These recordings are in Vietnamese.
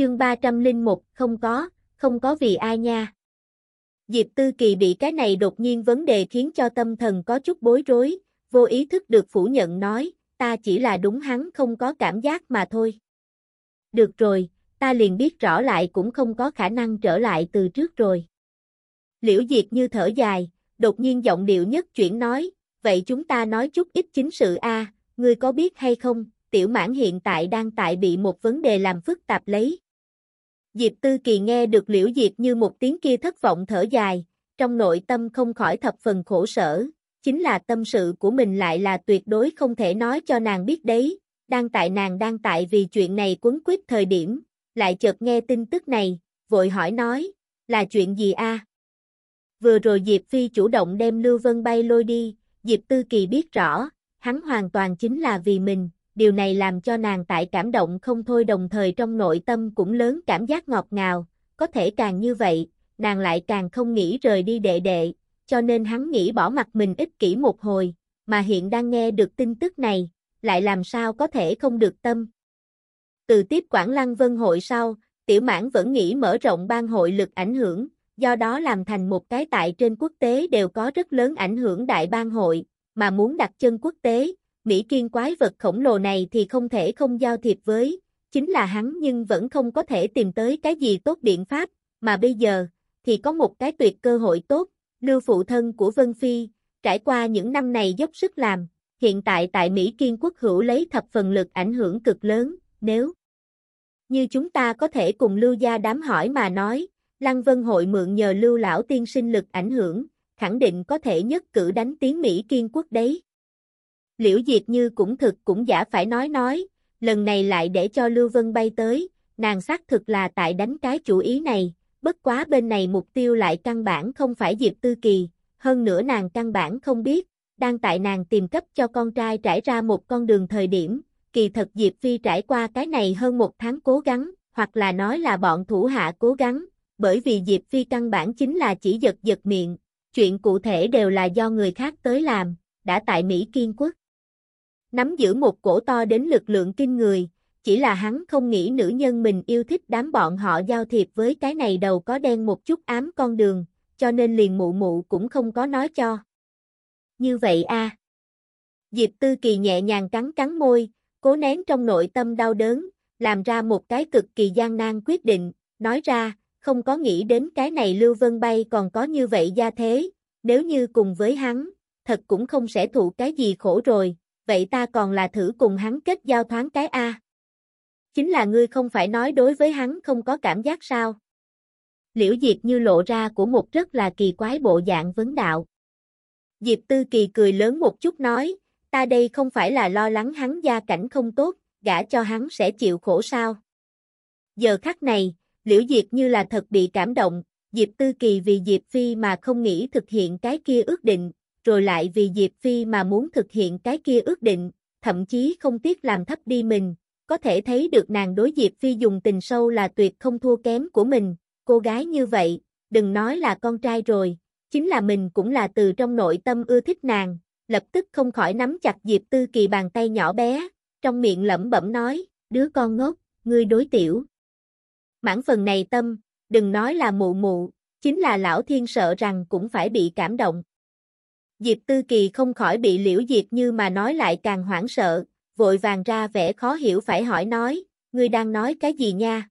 Chương 301, không có, không có vì ai nha. Diệp Tư Kỳ bị cái này đột nhiên vấn đề khiến cho tâm thần có chút bối rối, vô ý thức được phủ nhận nói, ta chỉ là đúng hắn không có cảm giác mà thôi. Được rồi, ta liền biết rõ lại cũng không có khả năng trở lại từ trước rồi. Liễu diệp như thở dài, đột nhiên giọng điệu nhất chuyển nói, vậy chúng ta nói chút ít chính sự a, ngươi có biết hay không, tiểu mãn hiện tại đang tại bị một vấn đề làm phức tạp lấy. Diệp Tư Kỳ nghe được liễu diệt như một tiếng kia thất vọng thở dài, trong nội tâm không khỏi thập phần khổ sở, chính là tâm sự của mình lại là tuyệt đối không thể nói cho nàng biết đấy, đang tại nàng đang tại vì chuyện này quấn quýt thời điểm, lại chợt nghe tin tức này, vội hỏi nói, là chuyện gì a? Vừa rồi Diệp Phi chủ động đem Lưu Vân bay lôi đi, Diệp Tư Kỳ biết rõ, hắn hoàn toàn chính là vì mình, điều này làm cho nàng tại cảm động không thôi đồng thời trong nội tâm cũng lớn cảm giác ngọt ngào, có thể càng như vậy, nàng lại càng không nghĩ rời đi đệ đệ, cho nên hắn nghĩ bỏ mặt mình ích kỷ một hồi, mà hiện đang nghe được tin tức này, lại làm sao có thể không được tâm. Từ tiếp quản lăng vân hội sau, tiểu mãn vẫn nghĩ mở rộng ban hội lực ảnh hưởng, do đó làm thành một cái tại trên quốc tế đều có rất lớn ảnh hưởng đại ban hội, mà muốn đặt chân quốc tế, Mỹ kiên quái vật khổng lồ này thì không thể không giao thiệp với, chính là hắn nhưng vẫn không có thể tìm tới cái gì tốt biện pháp, mà bây giờ, thì có một cái tuyệt cơ hội tốt, lưu phụ thân của Vân Phi, trải qua những năm này dốc sức làm, hiện tại tại Mỹ kiên quốc hữu lấy thập phần lực ảnh hưởng cực lớn, nếu như chúng ta có thể cùng lưu gia đám hỏi mà nói, Lăng Vân hội mượn nhờ lưu lão tiên sinh lực ảnh hưởng, khẳng định có thể nhất cử đánh tiếng Mỹ kiên quốc đấy. Liễu Diệt Như cũng thực cũng giả phải nói nói, lần này lại để cho Lưu Vân bay tới, nàng xác thực là tại đánh cái chủ ý này, bất quá bên này mục tiêu lại căn bản không phải Diệp Tư Kỳ, hơn nữa nàng căn bản không biết, đang tại nàng tìm cấp cho con trai trải ra một con đường thời điểm, kỳ thật Diệp Phi trải qua cái này hơn một tháng cố gắng, hoặc là nói là bọn thủ hạ cố gắng, bởi vì Diệp Phi căn bản chính là chỉ giật giật miệng, chuyện cụ thể đều là do người khác tới làm, đã tại Mỹ Kiên Quốc. Nắm giữ một cổ to đến lực lượng kinh người, chỉ là hắn không nghĩ nữ nhân mình yêu thích đám bọn họ giao thiệp với cái này đầu có đen một chút ám con đường, cho nên liền mụ mụ cũng không có nói cho. Như vậy a Diệp Tư Kỳ nhẹ nhàng cắn cắn môi, cố nén trong nội tâm đau đớn, làm ra một cái cực kỳ gian nan quyết định, nói ra, không có nghĩ đến cái này Lưu Vân Bay còn có như vậy gia thế, nếu như cùng với hắn, thật cũng không sẽ thụ cái gì khổ rồi, vậy ta còn là thử cùng hắn kết giao thoáng cái A. Chính là ngươi không phải nói đối với hắn không có cảm giác sao. Liễu Diệp như lộ ra của một rất là kỳ quái bộ dạng vấn đạo. Diệp Tư Kỳ cười lớn một chút nói, ta đây không phải là lo lắng hắn gia cảnh không tốt, gả cho hắn sẽ chịu khổ sao. Giờ khắc này, Liễu Diệp như là thật bị cảm động, Diệp Tư Kỳ vì Diệp Phi mà không nghĩ thực hiện cái kia ước định, rồi lại vì Diệp Phi mà muốn thực hiện cái kia ước định, thậm chí không tiếc làm thấp đi mình, có thể thấy được nàng đối Diệp Phi dùng tình sâu là tuyệt không thua kém của mình, cô gái như vậy, đừng nói là con trai rồi, chính là mình cũng là từ trong nội tâm ưa thích nàng, lập tức không khỏi nắm chặt Diệp Tư Kỳ bàn tay nhỏ bé, trong miệng lẩm bẩm nói, đứa con ngốc, ngươi đối tiểu. Mãn phần này tâm, đừng nói là mụ mụ, chính là lão thiên sợ rằng cũng phải bị cảm động. Diệp Tư Kỳ không khỏi bị liễu diệt như mà nói lại càng hoảng sợ, vội vàng ra vẻ khó hiểu phải hỏi nói, ngươi đang nói cái gì nha?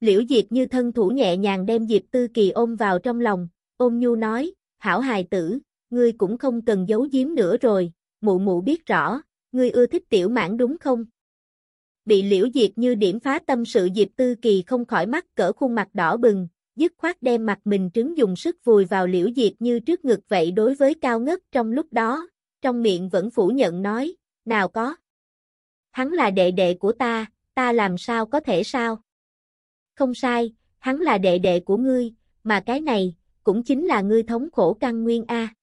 Liễu diệt như thân thủ nhẹ nhàng đem Diệp Tư Kỳ ôm vào trong lòng, ôm nhu nói, hảo hài tử, ngươi cũng không cần giấu giếm nữa rồi, mụ mụ biết rõ, ngươi ưa thích tiểu mãn đúng không? Bị liễu diệt như điểm phá tâm sự Diệp Tư Kỳ không khỏi mắt cỡ khuôn mặt đỏ bừng, dứt khoát đem mặt mình trứng dùng sức vùi vào liễu diệt như trước ngực vậy đối với cao ngất trong lúc đó, trong miệng vẫn phủ nhận nói, nào có. Hắn là đệ đệ của ta, ta làm sao có thể sao? Không sai, hắn là đệ đệ của ngươi, mà cái này, cũng chính là ngươi thống khổ căn nguyên A.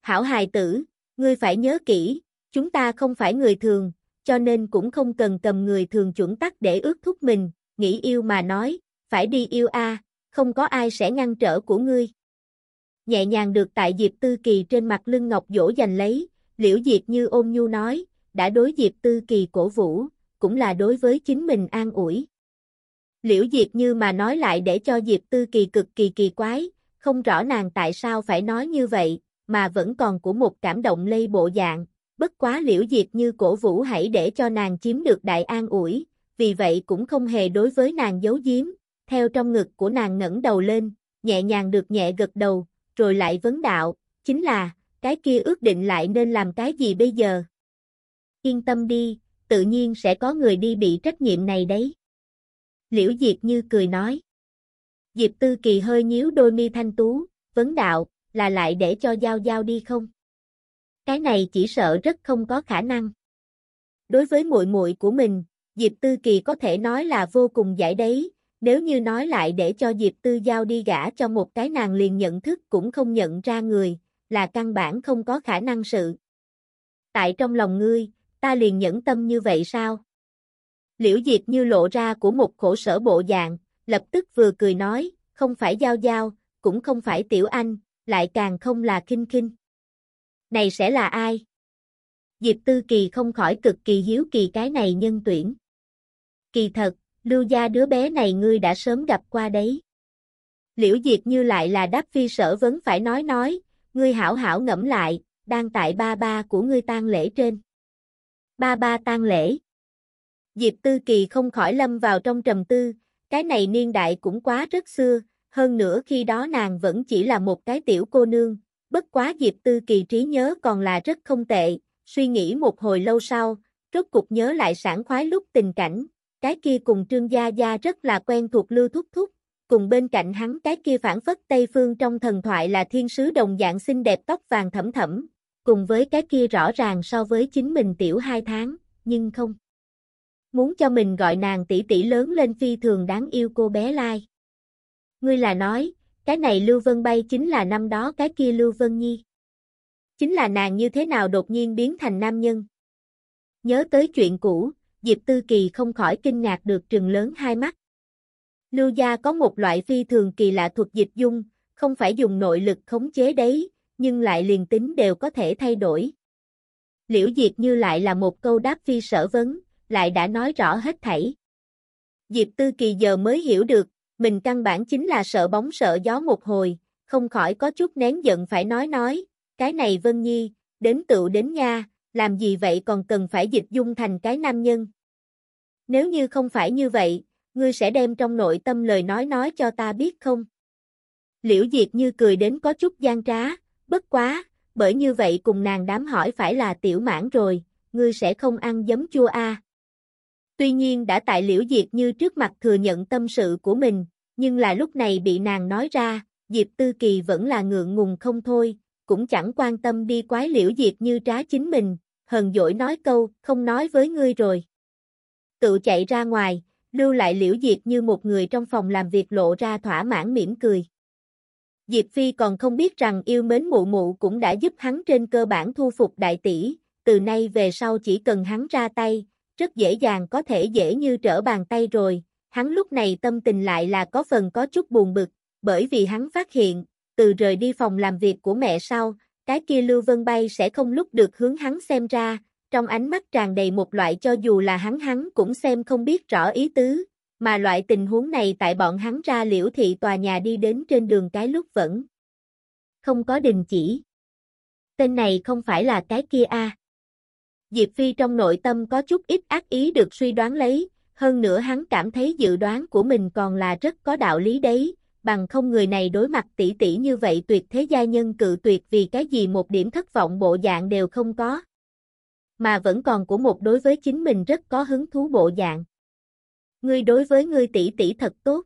Hảo hài tử, ngươi phải nhớ kỹ, chúng ta không phải người thường, cho nên cũng không cần cầm người thường chuẩn tắc để ước thúc mình, nghĩ yêu mà nói, phải đi yêu A, không có ai sẽ ngăn trở của ngươi. Nhẹ nhàng được tại Diệp Tư Kỳ trên mặt lưng ngọc dỗ dành lấy, liễu Diệp như ôm nhu nói, đã đối Diệp Tư Kỳ cổ vũ, cũng là đối với chính mình an ủi. Liễu Diệp Như mà nói lại để cho Diệp Tư Kỳ cực kỳ kỳ quái, không rõ nàng tại sao phải nói như vậy, mà vẫn còn của một cảm động lây bộ dạng, bất quá Liễu Diệp Như cổ vũ hãy để cho nàng chiếm được đại an ủi, vì vậy cũng không hề đối với nàng giấu giếm, theo trong ngực của nàng ngẩng đầu lên, nhẹ nhàng được nhẹ gật đầu, rồi lại vấn đạo, chính là, cái kia ước định lại nên làm cái gì bây giờ? Yên tâm đi, tự nhiên sẽ có người đi bị trách nhiệm này đấy. Liễu Diệp Như cười nói. Diệp Tư Kỳ hơi nhíu đôi mi thanh tú, vấn đạo, là lại để cho Giao Giao đi không? Cái này chỉ sợ rất không có khả năng. Đối với muội muội của mình, Diệp Tư Kỳ có thể nói là vô cùng giải đấy, nếu như nói lại để cho Diệp Tư Giao đi gả cho một cái nàng liền nhận thức cũng không nhận ra người, là căn bản không có khả năng sự. Tại trong lòng ngươi, ta liền nhẫn tâm như vậy sao? Liễu Diệp như lộ ra của một khổ sở bộ dạng, lập tức vừa cười nói, không phải Giao Giao, cũng không phải Tiểu Anh, lại càng không là Kinh Kinh. Này sẽ là ai? Diệp Tư Kỳ không khỏi cực kỳ hiếu kỳ cái này nhân tuyển. Kỳ thật, lưu gia đứa bé này ngươi đã sớm gặp qua đấy. Liễu diệt như lại là đáp phi sở vấn phải nói nói, ngươi hảo hảo ngẫm lại, đang tại ba ba của ngươi tang lễ trên. Ba ba tang lễ. Diệp Tư Kỳ không khỏi lâm vào trong trầm tư, cái này niên đại cũng quá rất xưa, hơn nữa khi đó nàng vẫn chỉ là một cái tiểu cô nương, bất quá Diệp Tư Kỳ trí nhớ còn là rất không tệ, suy nghĩ một hồi lâu sau, rốt cục nhớ lại sản khoái lúc tình cảnh, cái kia cùng Trương Gia Gia rất là quen thuộc Lưu Thúc Thúc, cùng bên cạnh hắn cái kia phản phất Tây Phương trong thần thoại là thiên sứ đồng dạng xinh đẹp tóc vàng thẫm thẫm, cùng với cái kia rõ ràng so với chính mình tiểu hai tháng, nhưng không. Muốn cho mình gọi nàng tỷ tỷ lớn lên phi thường đáng yêu cô bé Lai. Ngươi là nói, cái này Lưu Vân Bay chính là năm đó cái kia Lưu Vân Nhi. Chính là nàng như thế nào đột nhiên biến thành nam nhân. Nhớ tới chuyện cũ, Diệp Tư Kỳ không khỏi kinh ngạc được trừng lớn hai mắt. Lưu gia có một loại phi thường kỳ lạ thuật dịch dung, không phải dùng nội lực khống chế đấy, nhưng lại liền tính đều có thể thay đổi. Liễu Diệp như lại là một câu đáp phi sở vấn, lại đã nói rõ hết thảy. Diệp Tư Kỳ giờ mới hiểu được, mình căn bản chính là sợ bóng sợ gió một hồi, không khỏi có chút nén giận phải nói nói, cái này Vân Nhi, đến tựu đến nha, làm gì vậy còn cần phải dịch dung thành cái nam nhân. Nếu như không phải như vậy, ngươi sẽ đem trong nội tâm lời nói nói cho ta biết không? Liễu Diệt như cười đến có chút gian trá, bất quá, bởi như vậy cùng nàng đám hỏi phải là tiểu mãn rồi, ngươi sẽ không ăn giấm chua a. À. Tuy nhiên đã tại Liễu Diệt như trước mặt thừa nhận tâm sự của mình, nhưng là lúc này bị nàng nói ra, Diệp Tư Kỳ vẫn là ngượng ngùng không thôi, cũng chẳng quan tâm đi quái Liễu Diệt như trá chính mình, hờn dỗi nói câu, không nói với ngươi rồi. Tự chạy ra ngoài, lưu lại Liễu Diệp như một người trong phòng làm việc lộ ra thỏa mãn mỉm cười. Diệp Phi còn không biết rằng yêu mến mụ mụ cũng đã giúp hắn trên cơ bản thu phục đại tỷ, từ nay về sau chỉ cần hắn ra tay, rất dễ dàng có thể dễ như trở bàn tay rồi, hắn lúc này tâm tình lại là có phần có chút buồn bực, bởi vì hắn phát hiện, từ rời đi phòng làm việc của mẹ sau, cái kia Lưu Vân Bay sẽ không lúc được hướng hắn xem ra, trong ánh mắt tràn đầy một loại cho dù là hắn hắn cũng xem không biết rõ ý tứ, mà loại tình huống này tại bọn hắn ra liễu thị tòa nhà đi đến trên đường cái lúc vẫn không có đình chỉ. Tên này không phải là cái kia a. Diệp Phi trong nội tâm có chút ít ác ý được suy đoán lấy, hơn nữa hắn cảm thấy dự đoán của mình còn là rất có đạo lý đấy, bằng không người này đối mặt tỷ tỷ như vậy tuyệt thế gia nhân cự tuyệt vì cái gì một điểm thất vọng bộ dạng đều không có. Mà vẫn còn của một đối với chính mình rất có hứng thú bộ dạng. Ngươi đối với ngươi tỷ tỷ thật tốt.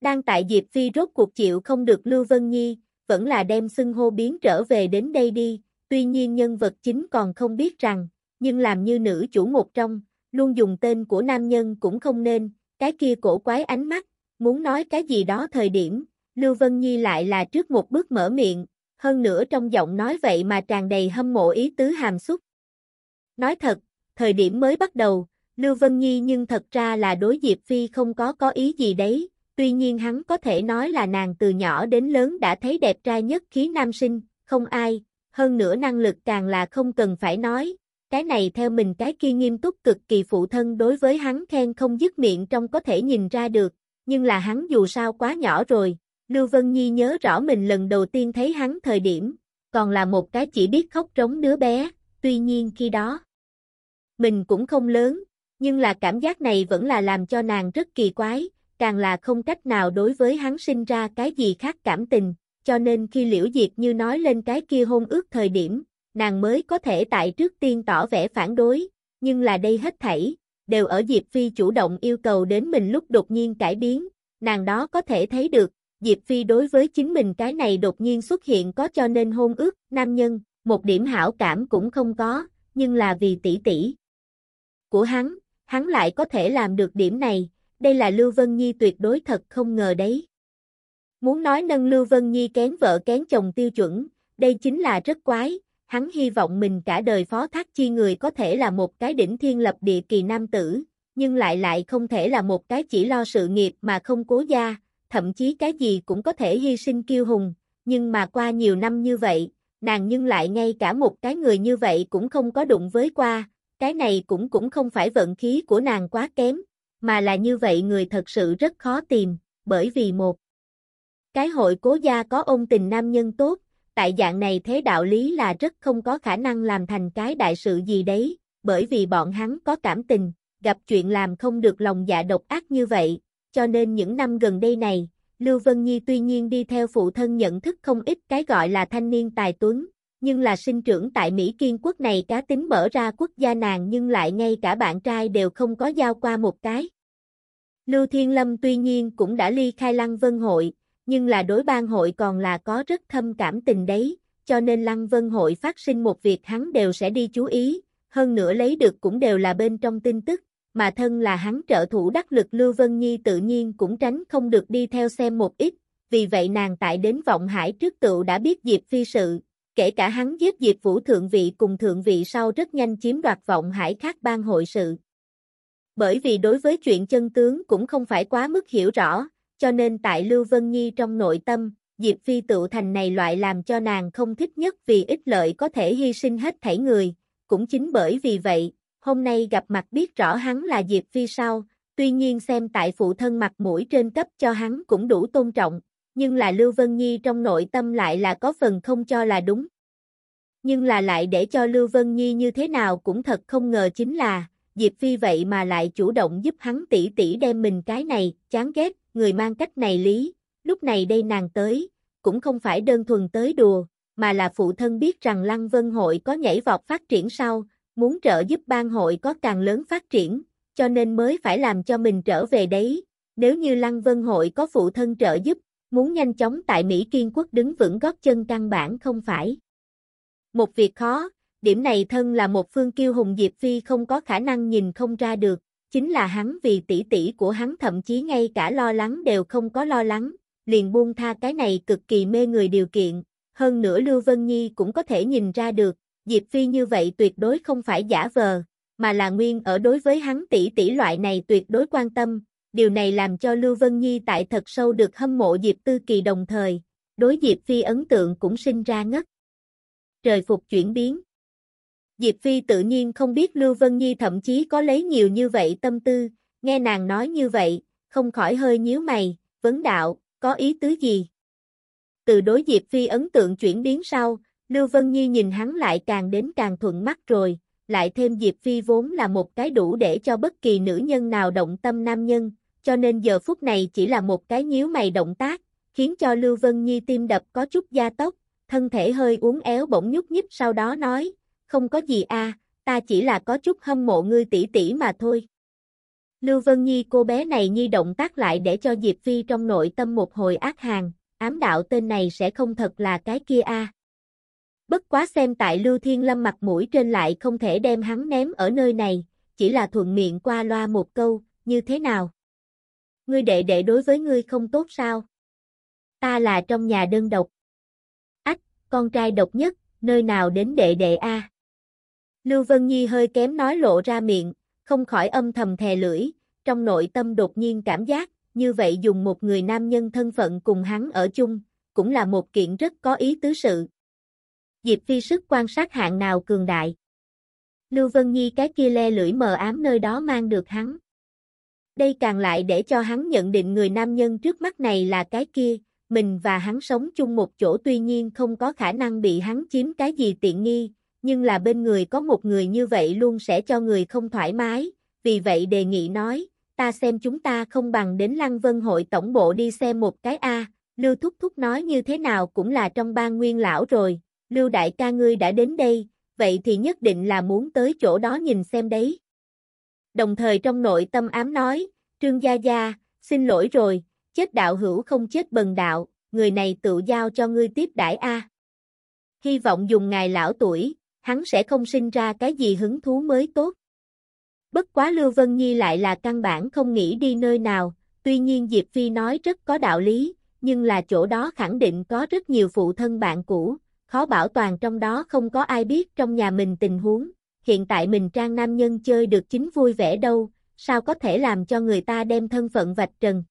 Đang tại Diệp Phi rốt cuộc chịu không được Lưu Vân Nhi, vẫn là đem xưng hô biến trở về đến đây đi, tuy nhiên nhân vật chính còn không biết rằng, nhưng làm như nữ chủ một trong, luôn dùng tên của nam nhân cũng không nên, cái kia cổ quái ánh mắt, muốn nói cái gì đó thời điểm, Lưu Vân Nhi lại là trước một bước mở miệng, hơn nữa trong giọng nói vậy mà tràn đầy hâm mộ ý tứ hàm xúc. Nói thật, thời điểm mới bắt đầu, Lưu Vân Nhi nhưng thật ra là đối Diệp Phi không có có ý gì đấy, tuy nhiên hắn có thể nói là nàng từ nhỏ đến lớn đã thấy đẹp trai nhất khí nam sinh, không ai, hơn nữa năng lực càng là không cần phải nói, cái này theo mình cái kia nghiêm túc cực kỳ phụ thân đối với hắn khen không dứt miệng trong có thể nhìn ra được, nhưng là hắn dù sao quá nhỏ rồi, Lưu Vân Nhi nhớ rõ mình lần đầu tiên thấy hắn thời điểm, còn là một cái chỉ biết khóc trống đứa bé, tuy nhiên khi đó, mình cũng không lớn, nhưng là cảm giác này vẫn là làm cho nàng rất kỳ quái, càng là không cách nào đối với hắn sinh ra cái gì khác cảm tình, cho nên khi Liễu Diệt Như nói lên cái kia hôn ước thời điểm, nàng mới có thể tại trước tiên tỏ vẻ phản đối, nhưng là đây hết thảy, đều ở Diệp Phi chủ động yêu cầu đến mình lúc đột nhiên cải biến, nàng đó có thể thấy được, Diệp Phi đối với chính mình cái này đột nhiên xuất hiện có cho nên hôn ước, nam nhân, một điểm hảo cảm cũng không có, nhưng là vì tỷ tỷ của hắn, hắn lại có thể làm được điểm này, đây là Lưu Vân Nhi tuyệt đối thật không ngờ đấy. Muốn nói nâng Lưu Vân Nhi kén vợ kén chồng tiêu chuẩn, đây chính là rất quái, hắn hy vọng mình cả đời phó thác chi người có thể là một cái đỉnh thiên lập địa kỳ nam tử, nhưng lại lại không thể là một cái chỉ lo sự nghiệp mà không cố gia, thậm chí cái gì cũng có thể hy sinh kiêu hùng, nhưng mà qua nhiều năm như vậy, nàng nhưng lại ngay cả một cái người như vậy cũng không có đụng với qua, cái này cũng cũng không phải vận khí của nàng quá kém, mà là như vậy người thật sự rất khó tìm, bởi vì một cái hội cố gia có ôn tình nam nhân tốt, tại dạng này thế đạo lý là rất không có khả năng làm thành cái đại sự gì đấy, bởi vì bọn hắn có cảm tình, gặp chuyện làm không được lòng dạ độc ác như vậy, cho nên những năm gần đây này, Lưu Vân Nhi tuy nhiên đi theo phụ thân nhận thức không ít cái gọi là thanh niên tài tuấn, nhưng là sinh trưởng tại Mỹ Kiên quốc này cá tính mở ra quốc gia nàng nhưng lại ngay cả bạn trai đều không có giao qua một cái. Lưu Thiên Lâm tuy nhiên cũng đã ly khai Lăng Vân Hội, nhưng là đối ban hội còn là có rất thâm cảm tình đấy, cho nên Lăng Vân Hội phát sinh một việc hắn đều sẽ đi chú ý, hơn nữa lấy được cũng đều là bên trong tin tức, mà thân là hắn trợ thủ đắc lực Lưu Vân Nhi tự nhiên cũng tránh không được đi theo xem một ít, vì vậy nàng tại đến vọng hải trước tựu đã biết Diệp Phi sự, kể cả hắn giết Diệp Vũ thượng vị cùng thượng vị sau rất nhanh chiếm đoạt vọng hải khác ban hội sự. Bởi vì đối với chuyện chân tướng cũng không phải quá mức hiểu rõ, cho nên tại Lưu Vân Nhi trong nội tâm, Diệp Phi tự thành này loại làm cho nàng không thích nhất vì ích lợi có thể hy sinh hết thảy người, cũng chính bởi vì vậy, hôm nay gặp mặt biết rõ hắn là Diệp Phi sau, tuy nhiên xem tại phụ thân mặt mũi trên cấp cho hắn cũng đủ tôn trọng, nhưng là Lưu Vân Nhi trong nội tâm lại là có phần không cho là đúng. Nhưng là lại để cho Lưu Vân Nhi như thế nào cũng thật không ngờ chính là, Diệp Phi vậy mà lại chủ động giúp hắn tỷ tỷ đem mình cái này, chán ghét, người mang cách này lý, lúc này đây nàng tới, cũng không phải đơn thuần tới đùa, mà là phụ thân biết rằng Lăng Vân Hội có nhảy vọt phát triển sau, muốn trợ giúp ban hội có càng lớn phát triển, cho nên mới phải làm cho mình trở về đấy, nếu như Lăng Vân Hội có phụ thân trợ giúp, muốn nhanh chóng tại Mỹ Kiên Quốc đứng vững gót chân căn bản không phải. Một việc khó, điểm này thân là một phương kiêu hùng Diệp Phi không có khả năng nhìn không ra được, chính là hắn vì tỷ tỷ của hắn thậm chí ngay cả lo lắng đều không có lo lắng, liền buông tha cái này cực kỳ mê người điều kiện, hơn nữa Lưu Vân Nhi cũng có thể nhìn ra được, Diệp Phi như vậy tuyệt đối không phải giả vờ, mà là nguyên ở đối với hắn tỷ tỷ loại này tuyệt đối quan tâm, điều này làm cho Lưu Vân Nhi tại thật sâu được hâm mộ Diệp Tư Kỳ đồng thời, đối Diệp Phi ấn tượng cũng sinh ra ngất. Trời phục chuyển biến. Diệp Phi tự nhiên không biết Lưu Vân Nhi thậm chí có lấy nhiều như vậy tâm tư, nghe nàng nói như vậy, không khỏi hơi nhíu mày, vấn đạo, có ý tứ gì? Từ đối Diệp Phi ấn tượng chuyển biến sau, Lưu Vân Nhi nhìn hắn lại càng đến càng thuận mắt rồi, lại thêm Diệp Phi vốn là một cái đủ để cho bất kỳ nữ nhân nào động tâm nam nhân, cho nên giờ phút này chỉ là một cái nhíu mày động tác, khiến cho Lưu Vân Nhi tim đập có chút gia tốc, thân thể hơi uốn éo bỗng nhúc nhích sau đó nói, không có gì a, ta chỉ là có chút hâm mộ ngươi tỷ tỷ mà thôi. Lưu Vân Nhi cô bé này nhi động tác lại để cho Diệp Phi trong nội tâm một hồi ác hàng, ám đạo tên này sẽ không thật là cái kia a. Bất quá xem tại Lưu Thiên Lâm mặt mũi trên lại không thể đem hắn ném ở nơi này, chỉ là thuận miệng qua loa một câu, như thế nào? Ngươi đệ đệ đối với ngươi không tốt sao? Ta là trong nhà đơn độc. Ách, con trai độc nhất, nơi nào đến đệ đệ a? Lưu Vân Nhi hơi kém nói lộ ra miệng, không khỏi âm thầm thè lưỡi, trong nội tâm đột nhiên cảm giác, như vậy dùng một người nam nhân thân phận cùng hắn ở chung, cũng là một kiện rất có ý tứ sự. Diệp Phi sức quan sát hạng nào cường đại. Lưu Vân Nhi cái kia le lưỡi mờ ám nơi đó mang được hắn. Đây càng lại để cho hắn nhận định người nam nhân trước mắt này là cái kia, mình và hắn sống chung một chỗ tuy nhiên không có khả năng bị hắn chiếm cái gì tiện nghi, nhưng là bên người có một người như vậy luôn sẽ cho người không thoải mái, vì vậy đề nghị nói, ta xem chúng ta không bằng đến Lăng Vân hội tổng bộ đi xem một cái A, Lưu Thúc Thúc nói như thế nào cũng là trong ban nguyên lão rồi, Lưu Đại ca ngươi đã đến đây, vậy thì nhất định là muốn tới chỗ đó nhìn xem đấy. Đồng thời trong nội tâm ám nói, Trương Gia Gia, xin lỗi rồi, chết đạo hữu không chết bần đạo, người này tự giao cho ngươi tiếp đãi A. Hy vọng dùng ngài lão tuổi, hắn sẽ không sinh ra cái gì hứng thú mới tốt. Bất quá Lưu Vân Nhi lại là căn bản không nghĩ đi nơi nào, tuy nhiên Diệp Phi nói rất có đạo lý, nhưng là chỗ đó khẳng định có rất nhiều phụ thân bạn cũ, khó bảo toàn trong đó không có ai biết trong nhà mình tình huống, hiện tại mình trang nam nhân chơi được chính vui vẻ đâu, sao có thể làm cho người ta đem thân phận vạch trần.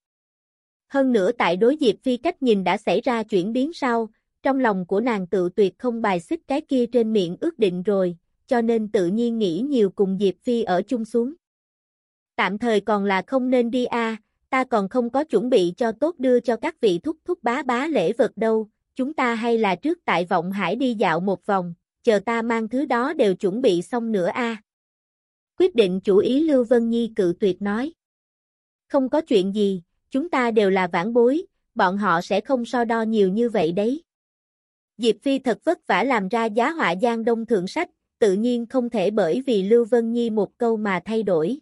Hơn nữa tại đối Diệp Phi cách nhìn đã xảy ra chuyển biến sau, trong lòng của nàng tự tuyệt không bài xích cái kia trên miệng ước định rồi, cho nên tự nhiên nghĩ nhiều cùng Diệp Phi ở chung xuống. Tạm thời còn là không nên đi a, ta còn không có chuẩn bị cho tốt đưa cho các vị thúc thúc bá bá lễ vật đâu, chúng ta hay là trước tại vọng hải đi dạo một vòng, chờ ta mang thứ đó đều chuẩn bị xong nữa a. Quyết định chủ ý Lưu Vân Nhi cự tuyệt nói. Không có chuyện gì, chúng ta đều là vãn bối, bọn họ sẽ không so đo nhiều như vậy đấy. Diệp Phi thật vất vả làm ra giá họa giang đông thượng sách, tự nhiên không thể bởi vì Lưu Vân Nhi một câu mà thay đổi.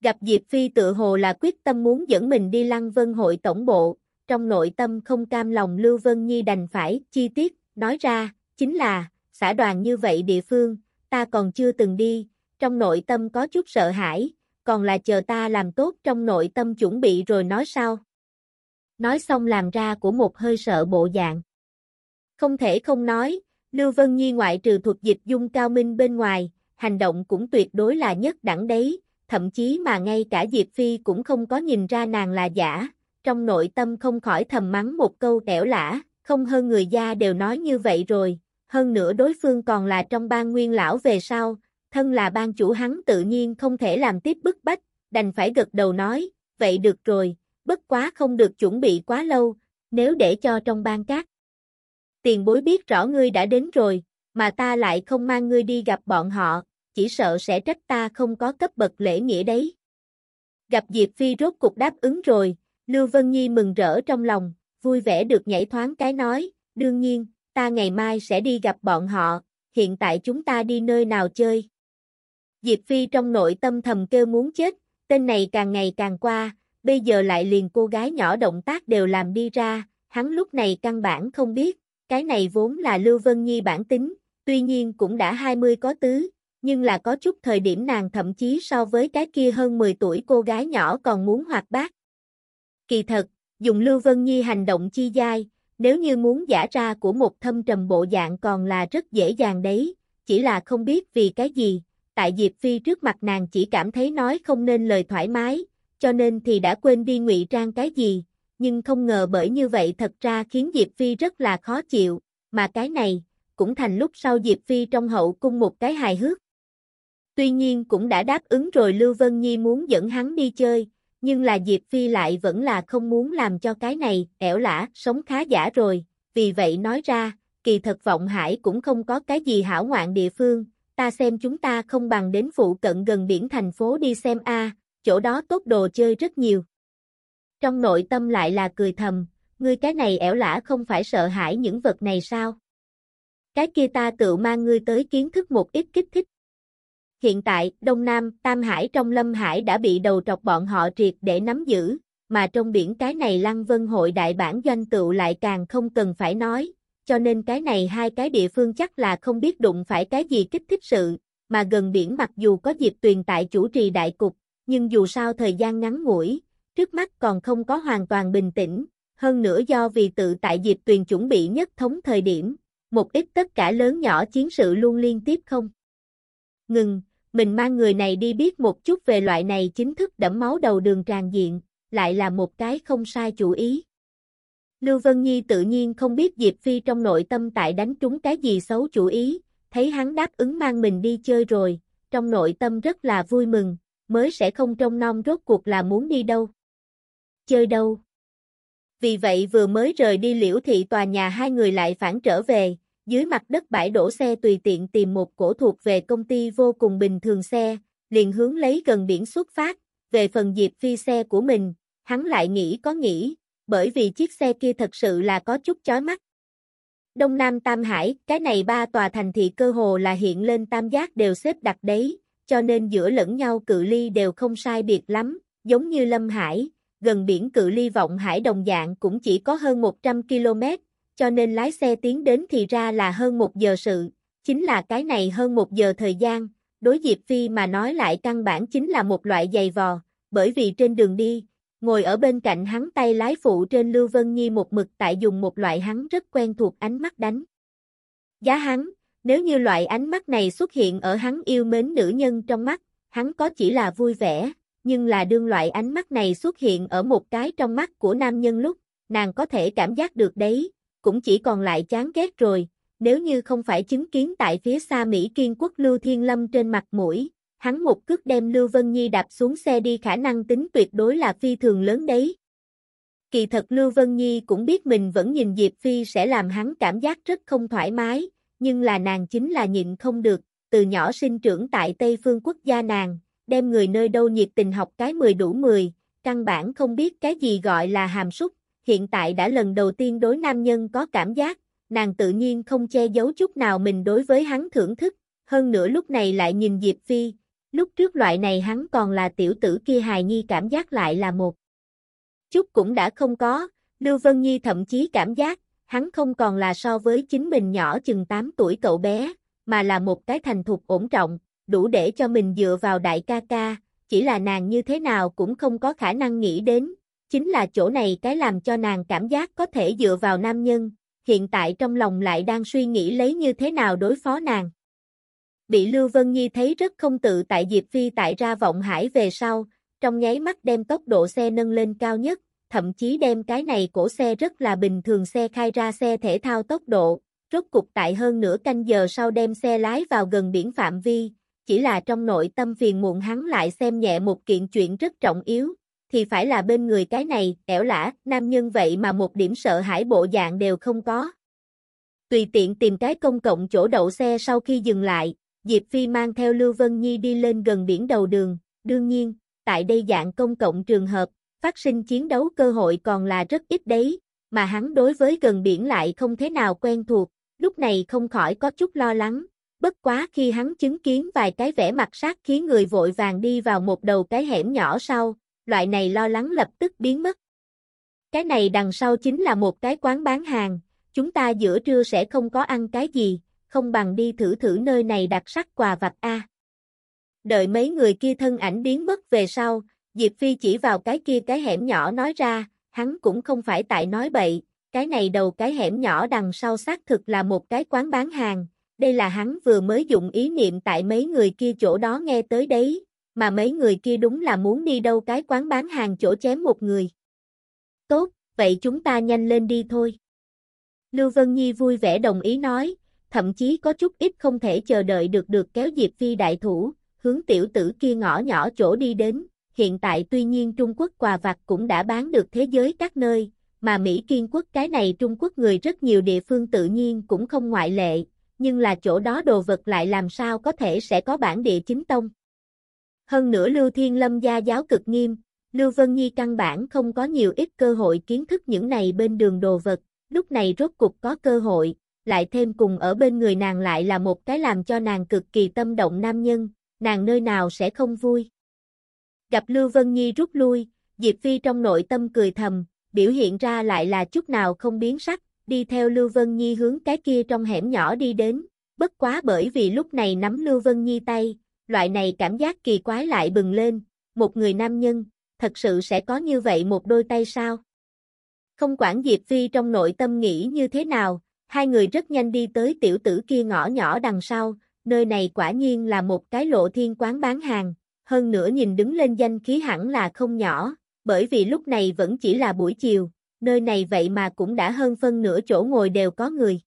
Gặp Diệp Phi tự hồ là quyết tâm muốn dẫn mình đi lăng vân hội tổng bộ, trong nội tâm không cam lòng Lưu Vân Nhi đành phải, chi tiết, nói ra, chính là, xã đoàn như vậy địa phương, ta còn chưa từng đi, trong nội tâm có chút sợ hãi, còn là chờ ta làm tốt trong nội tâm chuẩn bị rồi nói sao. Nói xong làm ra của một hơi sợ bộ dạng. Không thể không nói, Lưu Vân Nhi ngoại trừ thuật dịch dung cao minh bên ngoài, hành động cũng tuyệt đối là nhất đẳng đấy, thậm chí mà ngay cả Diệp Phi cũng không có nhìn ra nàng là giả, trong nội tâm không khỏi thầm mắng một câu tẻo lả, không hơn người gia đều nói như vậy rồi, hơn nữa đối phương còn là trong ban nguyên lão về sau, thân là ban chủ hắn tự nhiên không thể làm tiếp bức bách, đành phải gật đầu nói, vậy được rồi, bất quá không được chuẩn bị quá lâu, nếu để cho trong ban các. Tiền bối biết rõ ngươi đã đến rồi, mà ta lại không mang ngươi đi gặp bọn họ, chỉ sợ sẽ trách ta không có cấp bậc lễ nghĩa đấy. Gặp Diệp Phi rốt cục đáp ứng rồi, Lưu Vân Nhi mừng rỡ trong lòng, vui vẻ được nhảy thoáng cái nói, đương nhiên, ta ngày mai sẽ đi gặp bọn họ, hiện tại chúng ta đi nơi nào chơi. Diệp Phi trong nội tâm thầm kêu muốn chết, tên này càng ngày càng qua, bây giờ lại liền cô gái nhỏ động tác đều làm đi ra, hắn lúc này căn bản không biết, cái này vốn là Lưu Vân Nhi bản tính, tuy nhiên cũng đã 20 có tứ, nhưng là có chút thời điểm nàng thậm chí so với cái kia hơn 10 tuổi cô gái nhỏ còn muốn hoạt bát. Kỳ thật, dùng Lưu Vân Nhi hành động chi dai, nếu như muốn giả ra của một thâm trầm bộ dạng còn là rất dễ dàng đấy, chỉ là không biết vì cái gì, tại Diệp Phi trước mặt nàng chỉ cảm thấy nói không nên lời thoải mái, cho nên thì đã quên đi ngụy trang cái gì, nhưng không ngờ bởi như vậy thật ra khiến Diệp Phi rất là khó chịu, mà cái này, cũng thành lúc sau Diệp Phi trong hậu cung một cái hài hước. Tuy nhiên cũng đã đáp ứng rồi Lưu Vân Nhi muốn dẫn hắn đi chơi, nhưng là Diệp Phi lại vẫn là không muốn làm cho cái này, ẻo lả, sống khá giả rồi, vì vậy nói ra, kỳ thật vọng hải cũng không có cái gì hảo ngoạn địa phương, ta xem chúng ta không bằng đến phụ cận gần biển thành phố đi xem a, chỗ đó tốt đồ chơi rất nhiều. Trong nội tâm lại là cười thầm, ngươi cái này ẻo lả không phải sợ hãi những vật này sao? Cái kia ta tự mang ngươi tới kiến thức một ít kích thích. Hiện tại, Đông Nam, Tam Hải trong Lâm Hải đã bị đầu trọc bọn họ triệt để nắm giữ, mà trong biển cái này Lăng Vân hội đại bản doanh tựu lại càng không cần phải nói, cho nên cái này hai cái địa phương chắc là không biết đụng phải cái gì kích thích sự, mà gần biển mặc dù có dịp Tuyền tại chủ trì đại cục, nhưng dù sao thời gian ngắn ngủi, trước mắt còn không có hoàn toàn bình tĩnh, hơn nữa do vì tự tại Diệp Tuyền chuẩn bị nhất thống thời điểm, một ít tất cả lớn nhỏ chiến sự luôn liên tiếp không. Ngừng, mình mang người này đi biết một chút về loại này chính thức đẫm máu đầu đường tràn diện, lại là một cái không sai chủ ý. Lưu Vân Nhi tự nhiên không biết Diệp Phi trong nội tâm tại đánh trúng cái gì xấu chủ ý, thấy hắn đáp ứng mang mình đi chơi rồi, trong nội tâm rất là vui mừng, mới sẽ không trông nom rốt cuộc là muốn đi đâu. Chơi đâu? Vì vậy vừa mới rời đi liễu thị tòa nhà hai người lại phản trở về, dưới mặt đất bãi đổ xe tùy tiện tìm một cổ thuộc về công ty vô cùng bình thường xe, liền hướng lấy gần biển xuất phát, về phần Diệp Phi xe của mình, hắn lại nghĩ có nghĩ, bởi vì chiếc xe kia thật sự là có chút chói mắt. Đông Nam Tam Hải, cái này ba tòa thành thị cơ hồ là hiện lên tam giác đều xếp đặt đấy, cho nên giữa lẫn nhau cự ly đều không sai biệt lắm, giống như Lâm Hải, gần biển cự ly vọng hải đồng dạng cũng chỉ có hơn 100 km, cho nên lái xe tiến đến thì ra là hơn một giờ sự, chính là cái này hơn một giờ thời gian, đối Diệp Phi mà nói lại căn bản chính là một loại giày vò, bởi vì trên đường đi, ngồi ở bên cạnh hắn tay lái phụ trên Lưu Vân Nhi một mực tại dùng một loại hắn rất quen thuộc ánh mắt đánh. Giá hắn, nếu như loại ánh mắt này xuất hiện ở hắn yêu mến nữ nhân trong mắt, hắn có chỉ là vui vẻ, nhưng là đương loại ánh mắt này xuất hiện ở một cái trong mắt của nam nhân lúc, nàng có thể cảm giác được đấy, cũng chỉ còn lại chán ghét rồi, nếu như không phải chứng kiến tại phía xa Mỹ Kiên quốc Lưu Thiên Lâm trên mặt mũi, hắn một cước đem Lưu Vân Nhi đạp xuống xe đi khả năng tính tuyệt đối là phi thường lớn đấy. Kỳ thật Lưu Vân Nhi cũng biết mình vẫn nhìn Diệp Phi sẽ làm hắn cảm giác rất không thoải mái, nhưng là nàng chính là nhịn không được, từ nhỏ sinh trưởng tại Tây phương quốc gia nàng, đem người nơi đâu nhiệt tình học cái 10 đủ 10, căn bản không biết cái gì gọi là hàm súc, hiện tại đã lần đầu tiên đối nam nhân có cảm giác, nàng tự nhiên không che giấu chút nào mình đối với hắn thưởng thức, hơn nữa lúc này lại nhìn Diệp Phi, lúc trước loại này hắn còn là tiểu tử kia hài nhi cảm giác lại là một. Chút cũng đã không có, Lưu Vân Nhi thậm chí cảm giác, hắn không còn là so với chính mình nhỏ chừng 8 tuổi cậu bé, mà là một cái thành thục ổn trọng, đủ để cho mình dựa vào đại ca ca, chỉ là nàng như thế nào cũng không có khả năng nghĩ đến, chính là chỗ này cái làm cho nàng cảm giác có thể dựa vào nam nhân, hiện tại trong lòng lại đang suy nghĩ lấy như thế nào đối phó nàng. Bị Lưu Vân Nhi thấy rất không tự tại Diệp Phi tại ra vọng hải về sau, trong nháy mắt đem tốc độ xe nâng lên cao nhất, thậm chí đem cái này cổ xe rất là bình thường xe khai ra xe thể thao tốc độ, rốt cục tại hơn nửa canh giờ sau đem xe lái vào gần biển phạm vi, chỉ là trong nội tâm phiền muộn hắn lại xem nhẹ một kiện chuyện rất trọng yếu, thì phải là bên người cái này, ẻo lã, nam nhân vậy mà một điểm sợ hãi bộ dạng đều không có. Tùy tiện tìm cái công cộng chỗ đậu xe sau khi dừng lại, Diệp Phi mang theo Lưu Vân Nhi đi lên gần biển đầu đường, đương nhiên, tại đây dạng công cộng trường hợp, phát sinh chiến đấu cơ hội còn là rất ít đấy, mà hắn đối với gần biển lại không thế nào quen thuộc, lúc này không khỏi có chút lo lắng, bất quá khi hắn chứng kiến vài cái vẻ mặt sát khiến người vội vàng đi vào một đầu cái hẻm nhỏ sau, loại này lo lắng lập tức biến mất. Cái này đằng sau chính là một cái quán bán hàng, chúng ta giữa trưa sẽ không có ăn cái gì, không bằng đi thử thử nơi này đặc sắc quà vặt A. Đợi mấy người kia thân ảnh biến mất về sau, Diệp Phi chỉ vào cái kia cái hẻm nhỏ nói ra, hắn cũng không phải tại nói bậy, cái này đầu cái hẻm nhỏ đằng sau xác thực là một cái quán bán hàng, đây là hắn vừa mới dụng ý niệm tại mấy người kia chỗ đó nghe tới đấy, mà mấy người kia đúng là muốn đi đâu cái quán bán hàng chỗ chém một người. Tốt, vậy chúng ta nhanh lên đi thôi. Lưu Vân Nhi vui vẻ đồng ý nói, thậm chí có chút ít không thể chờ đợi được được kéo Diệp Phi đại thủ, hướng tiểu tử kia ngõ nhỏ chỗ đi đến. Hiện tại tuy nhiên Trung Quốc quà vặt cũng đã bán được thế giới các nơi, mà Mỹ Kiên Quốc cái này Trung Quốc người rất nhiều địa phương tự nhiên cũng không ngoại lệ, nhưng là chỗ đó đồ vật lại làm sao có thể sẽ có bản địa chính tông. Hơn nữa Lưu Thiên Lâm gia giáo cực nghiêm, Lưu Vân Nhi căn bản không có nhiều ít cơ hội kiến thức những này bên đường đồ vật, lúc này rốt cục có cơ hội, lại thêm cùng ở bên người nàng lại là một cái làm cho nàng cực kỳ tâm động nam nhân, nàng nơi nào sẽ không vui. Gặp Lưu Vân Nhi rút lui, Diệp Phi trong nội tâm cười thầm, biểu hiện ra lại là chút nào không biến sắc, đi theo Lưu Vân Nhi hướng cái kia trong hẻm nhỏ đi đến, bất quá bởi vì lúc này nắm Lưu Vân Nhi tay, loại này cảm giác kỳ quái lại bừng lên, một người nam nhân, thật sự sẽ có như vậy một đôi tay sao? Không quản Diệp Phi trong nội tâm nghĩ như thế nào, hai người rất nhanh đi tới tiểu tử kia ngõ nhỏ đằng sau, nơi này quả nhiên là một cái lộ thiên quán bán hàng, hơn nữa nhìn đứng lên danh khí hẳn là không nhỏ, bởi vì lúc này vẫn chỉ là buổi chiều, nơi này vậy mà cũng đã hơn phân nửa chỗ ngồi đều có người.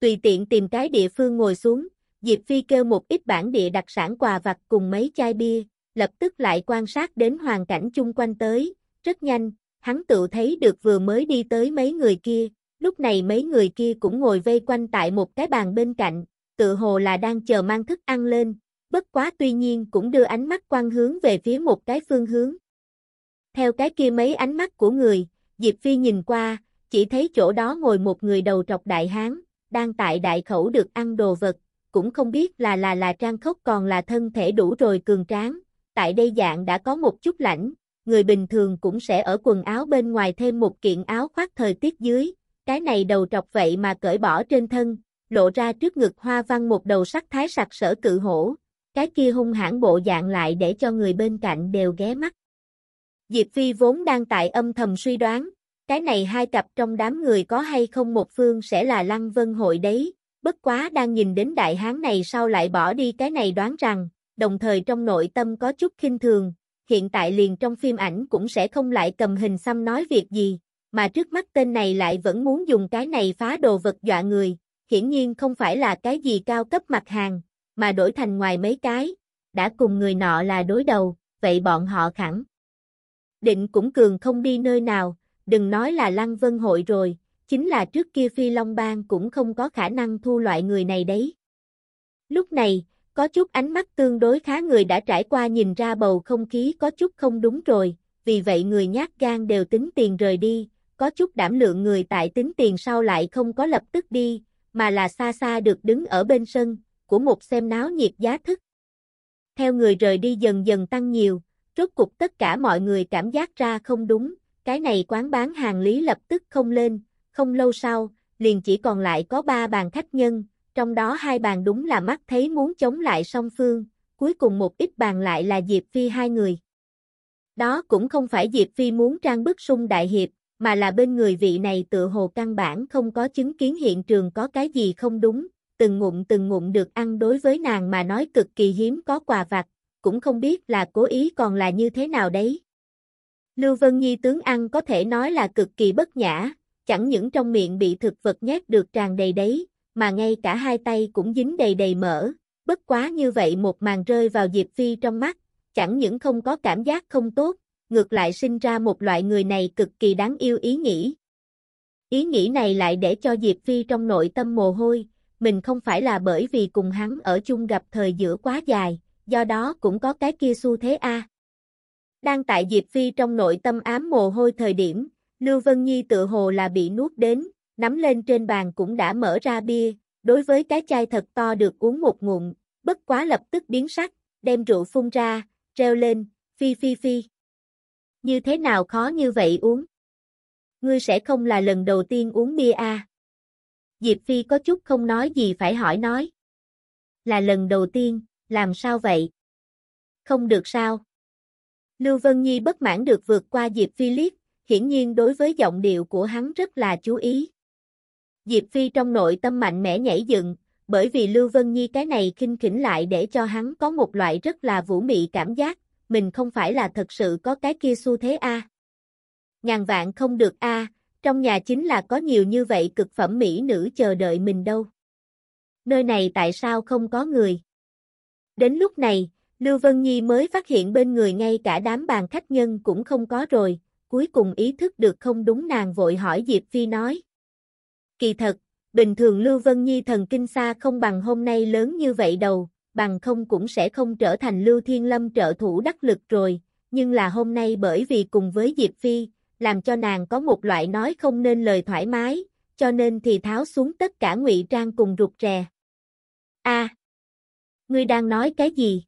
Tùy tiện tìm cái địa phương ngồi xuống, Diệp Phi kêu một ít bản địa đặc sản quà vặt cùng mấy chai bia, lập tức lại quan sát đến hoàn cảnh chung quanh tới, rất nhanh, hắn tự thấy được vừa mới đi tới mấy người kia, lúc này mấy người kia cũng ngồi vây quanh tại một cái bàn bên cạnh, tự hồ là đang chờ mang thức ăn lên, bất quá tuy nhiên cũng đưa ánh mắt quan hướng về phía một cái phương hướng. Theo cái kia mấy ánh mắt của người, Diệp Phi nhìn qua, chỉ thấy chỗ đó ngồi một người đầu trọc đại hán, đang tại đại khẩu được ăn đồ vật, cũng không biết là là là trang khốc còn là thân thể đủ rồi cường tráng, tại đây dạng đã có một chút lạnh, người bình thường cũng sẽ ở quần áo bên ngoài thêm một kiện áo khoác thời tiết dưới, cái này đầu trọc vậy mà cởi bỏ trên thân, lộ ra trước ngực hoa văn một đầu sắc thái sặc sỡ cự hổ, cái kia hung hãn bộ dạng lại để cho người bên cạnh đều ghé mắt. Diệp Phi vốn đang tại âm thầm suy đoán, cái này hai cặp trong đám người có hay không một phương sẽ là Lăng Vân hội đấy, bất quá đang nhìn đến đại hán này sau lại bỏ đi cái này đoán rằng, đồng thời trong nội tâm có chút khinh thường, hiện tại liền trong phim ảnh cũng sẽ không lại cầm hình xăm nói việc gì, mà trước mắt tên này lại vẫn muốn dùng cái này phá đồ vật dọa người, hiển nhiên không phải là cái gì cao cấp mặt hàng, mà đổi thành ngoài mấy cái, đã cùng người nọ là đối đầu, vậy bọn họ khẳng. Định cũng cường không đi nơi nào, đừng nói là Lăng Vân hội rồi, chính là trước kia Phi Long Bang cũng không có khả năng thu loại người này đấy. Lúc này, có chút ánh mắt tương đối khá người đã trải qua nhìn ra bầu không khí có chút không đúng rồi, vì vậy người nhát gan đều tính tiền rời đi, có chút đảm lượng người tại tính tiền sau lại không có lập tức đi, mà là xa xa được đứng ở bên sân, của một xem náo nhiệt giá thức. Theo người rời đi dần dần tăng nhiều, rốt cục tất cả mọi người cảm giác ra không đúng, cái này quán bán hàng lý lập tức không lên, không lâu sau, liền chỉ còn lại có ba bàn khách nhân, trong đó hai bàn đúng là mắt thấy muốn chống lại song phương, cuối cùng một ít bàn lại là Diệp Phi hai người. Đó cũng không phải Diệp Phi muốn trang bức sung đại hiệp, mà là bên người vị này tự hồ căn bản không có chứng kiến hiện trường có cái gì không đúng, từng ngụm từng ngụm được ăn đối với nàng mà nói cực kỳ hiếm có quà vặt, cũng không biết là cố ý còn là như thế nào đấy. Lưu Vân Nhi tướng ăn có thể nói là cực kỳ bất nhã, chẳng những trong miệng bị thực vật nhét được tràn đầy đấy, mà ngay cả hai tay cũng dính đầy đầy mỡ, bất quá như vậy một màn rơi vào Diệp Phi trong mắt, chẳng những không có cảm giác không tốt, ngược lại sinh ra một loại người này cực kỳ đáng yêu ý nghĩ. Ý nghĩ này lại để cho Diệp Phi trong nội tâm mồ hôi, mình không phải là bởi vì cùng hắn ở chung gặp thời giữa quá dài, do đó cũng có cái kia xu thế a. Đang tại Diệp Phi trong nội tâm ám mồ hôi thời điểm, Lưu Vân Nhi tự hồ là bị nuốt đến, nắm lên trên bàn cũng đã mở ra bia, đối với cái chai thật to được uống một ngụm, bất quá lập tức biến sắc, đem rượu phun ra, treo lên, phi phi phi. Như thế nào khó như vậy uống? Ngươi sẽ không là lần đầu tiên uống bia à? Diệp Phi có chút không nói gì phải hỏi nói. Là lần đầu tiên, làm sao vậy? Không được sao? Lưu Vân Nhi bất mãn được vượt qua Diệp Phi liếc, hiển nhiên đối với giọng điệu của hắn rất là chú ý. Diệp Phi trong nội tâm mạnh mẽ nhảy dựng, bởi vì Lưu Vân Nhi cái này khinh khỉnh lại để cho hắn có một loại rất là vũ mị cảm giác, mình không phải là thật sự có cái kia xu thế a. Ngàn vạn không được a, trong nhà chính là có nhiều như vậy cực phẩm mỹ nữ chờ đợi mình đâu. Nơi này tại sao không có người? Đến lúc này, Lưu Vân Nhi mới phát hiện bên người ngay cả đám bàn khách nhân cũng không có rồi, cuối cùng ý thức được không đúng nàng vội hỏi Diệp Phi nói. Kỳ thật, bình thường Lưu Vân Nhi thần kinh xa không bằng hôm nay lớn như vậy đâu, bằng không cũng sẽ không trở thành Lưu Thiên Lâm trợ thủ đắc lực rồi, nhưng là hôm nay bởi vì cùng với Diệp Phi, làm cho nàng có một loại nói không nên lời thoải mái, cho nên thì tháo xuống tất cả ngụy trang cùng rụt rè. A, ngươi đang nói cái gì?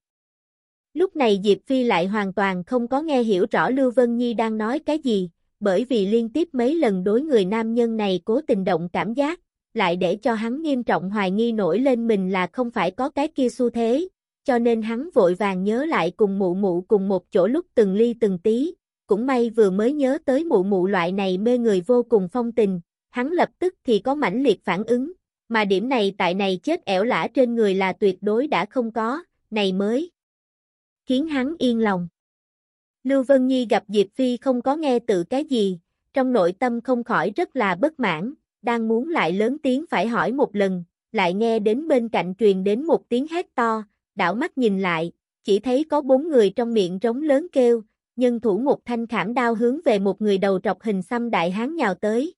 Lúc này Diệp Phi lại hoàn toàn không có nghe hiểu rõ Lưu Vân Nhi đang nói cái gì, bởi vì liên tiếp mấy lần đối người nam nhân này cố tình động cảm giác, lại để cho hắn nghiêm trọng hoài nghi nổi lên mình là không phải có cái kia xu thế, cho nên hắn vội vàng nhớ lại cùng mụ mụ cùng một chỗ lúc từng ly từng tí, cũng may vừa mới nhớ tới mụ mụ loại này mê người vô cùng phong tình, hắn lập tức thì có mãnh liệt phản ứng, mà điểm này tại này chết ẻo lã trên người là tuyệt đối đã không có, này mới khiến hắn yên lòng. Lưu Vân Nhi gặp Diệp Phi không có nghe tự cái gì, trong nội tâm không khỏi rất là bất mãn, đang muốn lại lớn tiếng phải hỏi một lần, lại nghe đến bên cạnh truyền đến một tiếng hét to, đảo mắt nhìn lại, chỉ thấy có bốn người trong miệng trống lớn kêu, nhân thủ một thanh khảm đao hướng về một người đầu trọc hình xăm đại hán nhào tới.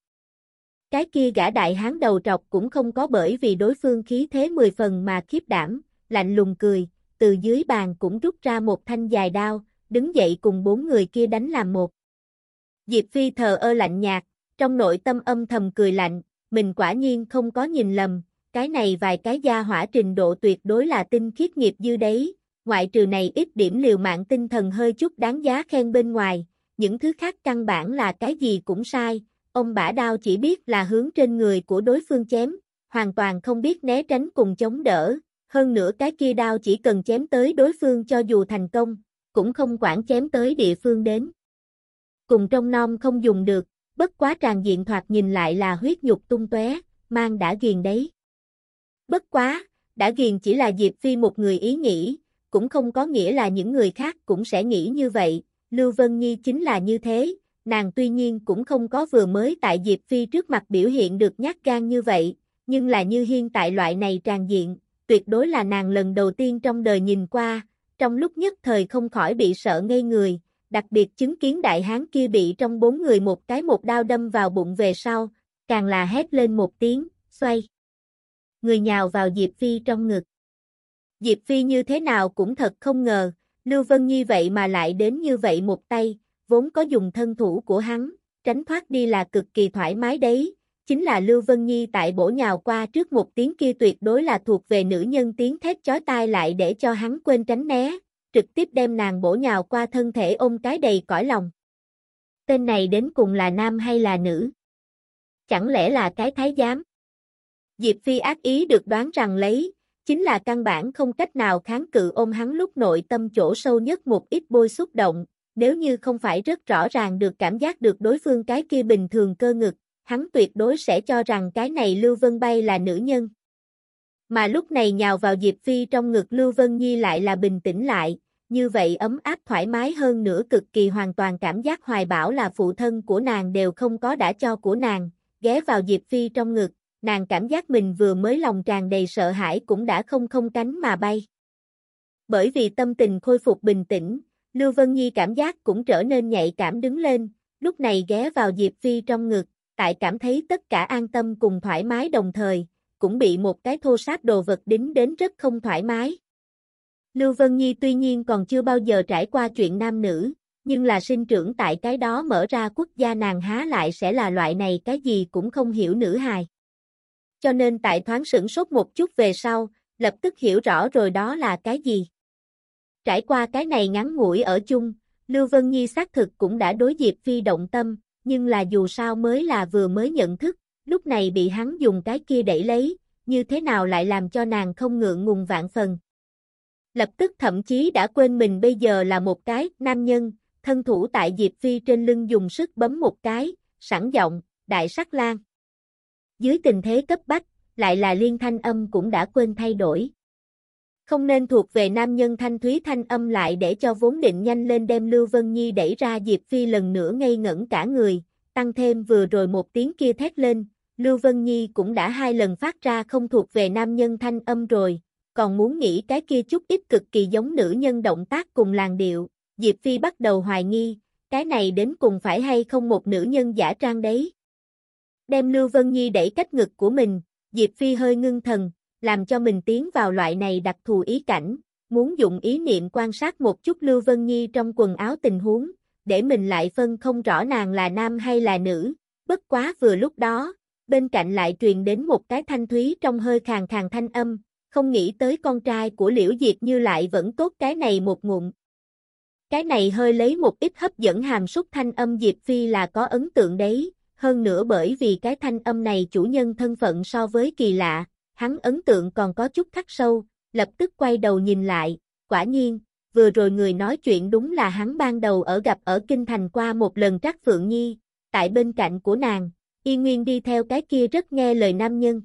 Cái kia gã đại hán đầu trọc cũng không có bởi vì đối phương khí thế mười phần mà khiếp đảm, lạnh lùng cười, từ dưới bàn cũng rút ra một thanh dài đao, đứng dậy cùng bốn người kia đánh làm một. Diệp Phi thờ ơ lạnh nhạt, trong nội tâm âm thầm cười lạnh, mình quả nhiên không có nhìn lầm, cái này vài cái gia hỏa trình độ tuyệt đối là tinh khiết nghiệp dư đấy, ngoại trừ này ít điểm liều mạng tinh thần hơi chút đáng giá khen bên ngoài, những thứ khác căn bản là cái gì cũng sai, ông bả đao chỉ biết là hướng trên người của đối phương chém, hoàn toàn không biết né tránh cùng chống đỡ, hơn nữa cái kia đao chỉ cần chém tới đối phương cho dù thành công, cũng không quản chém tới địa phương đến. Cùng trong non không dùng được, bất quá tràn diện thoạt nhìn lại là huyết nhục tung tóe, mang đã ghiền đấy. Bất quá, đã ghiền chỉ là Diệp Phi một người ý nghĩ, cũng không có nghĩa là những người khác cũng sẽ nghĩ như vậy, Lưu Vân Nhi chính là như thế, nàng tuy nhiên cũng không có vừa mới tại Diệp Phi trước mặt biểu hiện được nhát gan như vậy, nhưng là như hiện tại loại này tràn diện, tuyệt đối là nàng lần đầu tiên trong đời nhìn qua, trong lúc nhất thời không khỏi bị sợ ngây người, đặc biệt chứng kiến đại hán kia bị trong bốn người một cái một đao đâm vào bụng về sau, càng là hét lên một tiếng, xoay. Người nhào vào Diệp Phi trong ngực. Diệp Phi như thế nào cũng thật không ngờ, Lưu Vân Nhi vậy mà lại đến như vậy một tay, vốn có dùng thân thủ của hắn, tránh thoát đi là cực kỳ thoải mái đấy, chính là Lưu Vân Nhi tại bổ nhào qua trước một tiếng kia tuyệt đối là thuộc về nữ nhân tiếng thét chói tai lại để cho hắn quên tránh né, trực tiếp đem nàng bổ nhào qua thân thể ôm cái đầy cõi lòng. Tên này đến cùng là nam hay là nữ? Chẳng lẽ là cái thái giám? Diệp Phi ác ý được đoán rằng lấy, chính là căn bản không cách nào kháng cự ôm hắn lúc nội tâm chỗ sâu nhất một ít bôi xúc động, nếu như không phải rất rõ ràng được cảm giác được đối phương cái kia bình thường cơ ngực, hắn tuyệt đối sẽ cho rằng cái này Lưu Vân Bay là nữ nhân. Mà lúc này nhào vào Diệp Phi trong ngực Lưu Vân Nhi lại là bình tĩnh lại, như vậy ấm áp thoải mái hơn nữa cực kỳ hoàn toàn cảm giác hoài bảo là phụ thân của nàng đều không có đã cho của nàng, ghé vào Diệp Phi trong ngực, nàng cảm giác mình vừa mới lòng tràn đầy sợ hãi cũng đã không không cánh mà bay. Bởi vì tâm tình khôi phục bình tĩnh, Lưu Vân Nhi cảm giác cũng trở nên nhạy cảm đứng lên, lúc này ghé vào Diệp Phi trong ngực, tại cảm thấy tất cả an tâm cùng thoải mái đồng thời, cũng bị một cái thô sát đồ vật đính đến rất không thoải mái. Lưu Vân Nhi tuy nhiên còn chưa bao giờ trải qua chuyện nam nữ, nhưng là sinh trưởng tại cái đó mở ra quốc gia nàng há lại sẽ là loại này cái gì cũng không hiểu nữ hài. Cho nên tại thoáng sửng sốt một chút về sau, lập tức hiểu rõ rồi đó là cái gì. Trải qua cái này ngắn ngủi ở chung, Lưu Vân Nhi xác thực cũng đã đối Diệp Phi động tâm, nhưng là dù sao mới là vừa mới nhận thức, lúc này bị hắn dùng cái kia đẩy lấy, như thế nào lại làm cho nàng không ngượng ngùng vạn phần. Lập tức thậm chí đã quên mình bây giờ là một cái nam nhân, thân thủ tại Diệp Phi trên lưng dùng sức bấm một cái, sẵn giọng, đại sắc lan. Dưới tình thế cấp bách, lại là liên thanh âm cũng đã quên thay đổi. Không nên thuộc về nam nhân thanh thúy thanh âm lại để cho vốn định nhanh lên đem Lưu Vân Nhi đẩy ra Diệp Phi lần nữa ngây ngẩn cả người, tăng thêm vừa rồi một tiếng kia thét lên, Lưu Vân Nhi cũng đã hai lần phát ra không thuộc về nam nhân thanh âm rồi, còn muốn nghĩ cái kia chút ít cực kỳ giống nữ nhân động tác cùng làng điệu, Diệp Phi bắt đầu hoài nghi, cái này đến cùng phải hay không một nữ nhân giả trang đấy. Đem Lưu Vân Nhi đẩy cách ngực của mình, Diệp Phi hơi ngưng thần, làm cho mình tiến vào loại này đặc thù ý cảnh, muốn dụng ý niệm quan sát một chút Lưu Vân Nhi trong quần áo tình huống, để mình lại phân không rõ nàng là nam hay là nữ, bất quá vừa lúc đó, bên cạnh lại truyền đến một cái thanh thúy trong hơi khàn khàn thanh âm, không nghĩ tới con trai của Liễu Diệp Như lại vẫn tốt cái này một ngụm. Cái này hơi lấy một ít hấp dẫn hàm súc thanh âm Diệp Phi là có ấn tượng đấy, hơn nữa bởi vì cái thanh âm này chủ nhân thân phận so với kỳ lạ, hắn ấn tượng còn có chút khắc sâu, lập tức quay đầu nhìn lại, quả nhiên, vừa rồi người nói chuyện đúng là hắn ban đầu ở gặp ở Kinh Thành qua một lần Trắc Phượng Nhi, tại bên cạnh của nàng, y nguyên đi theo cái kia rất nghe lời nam nhân.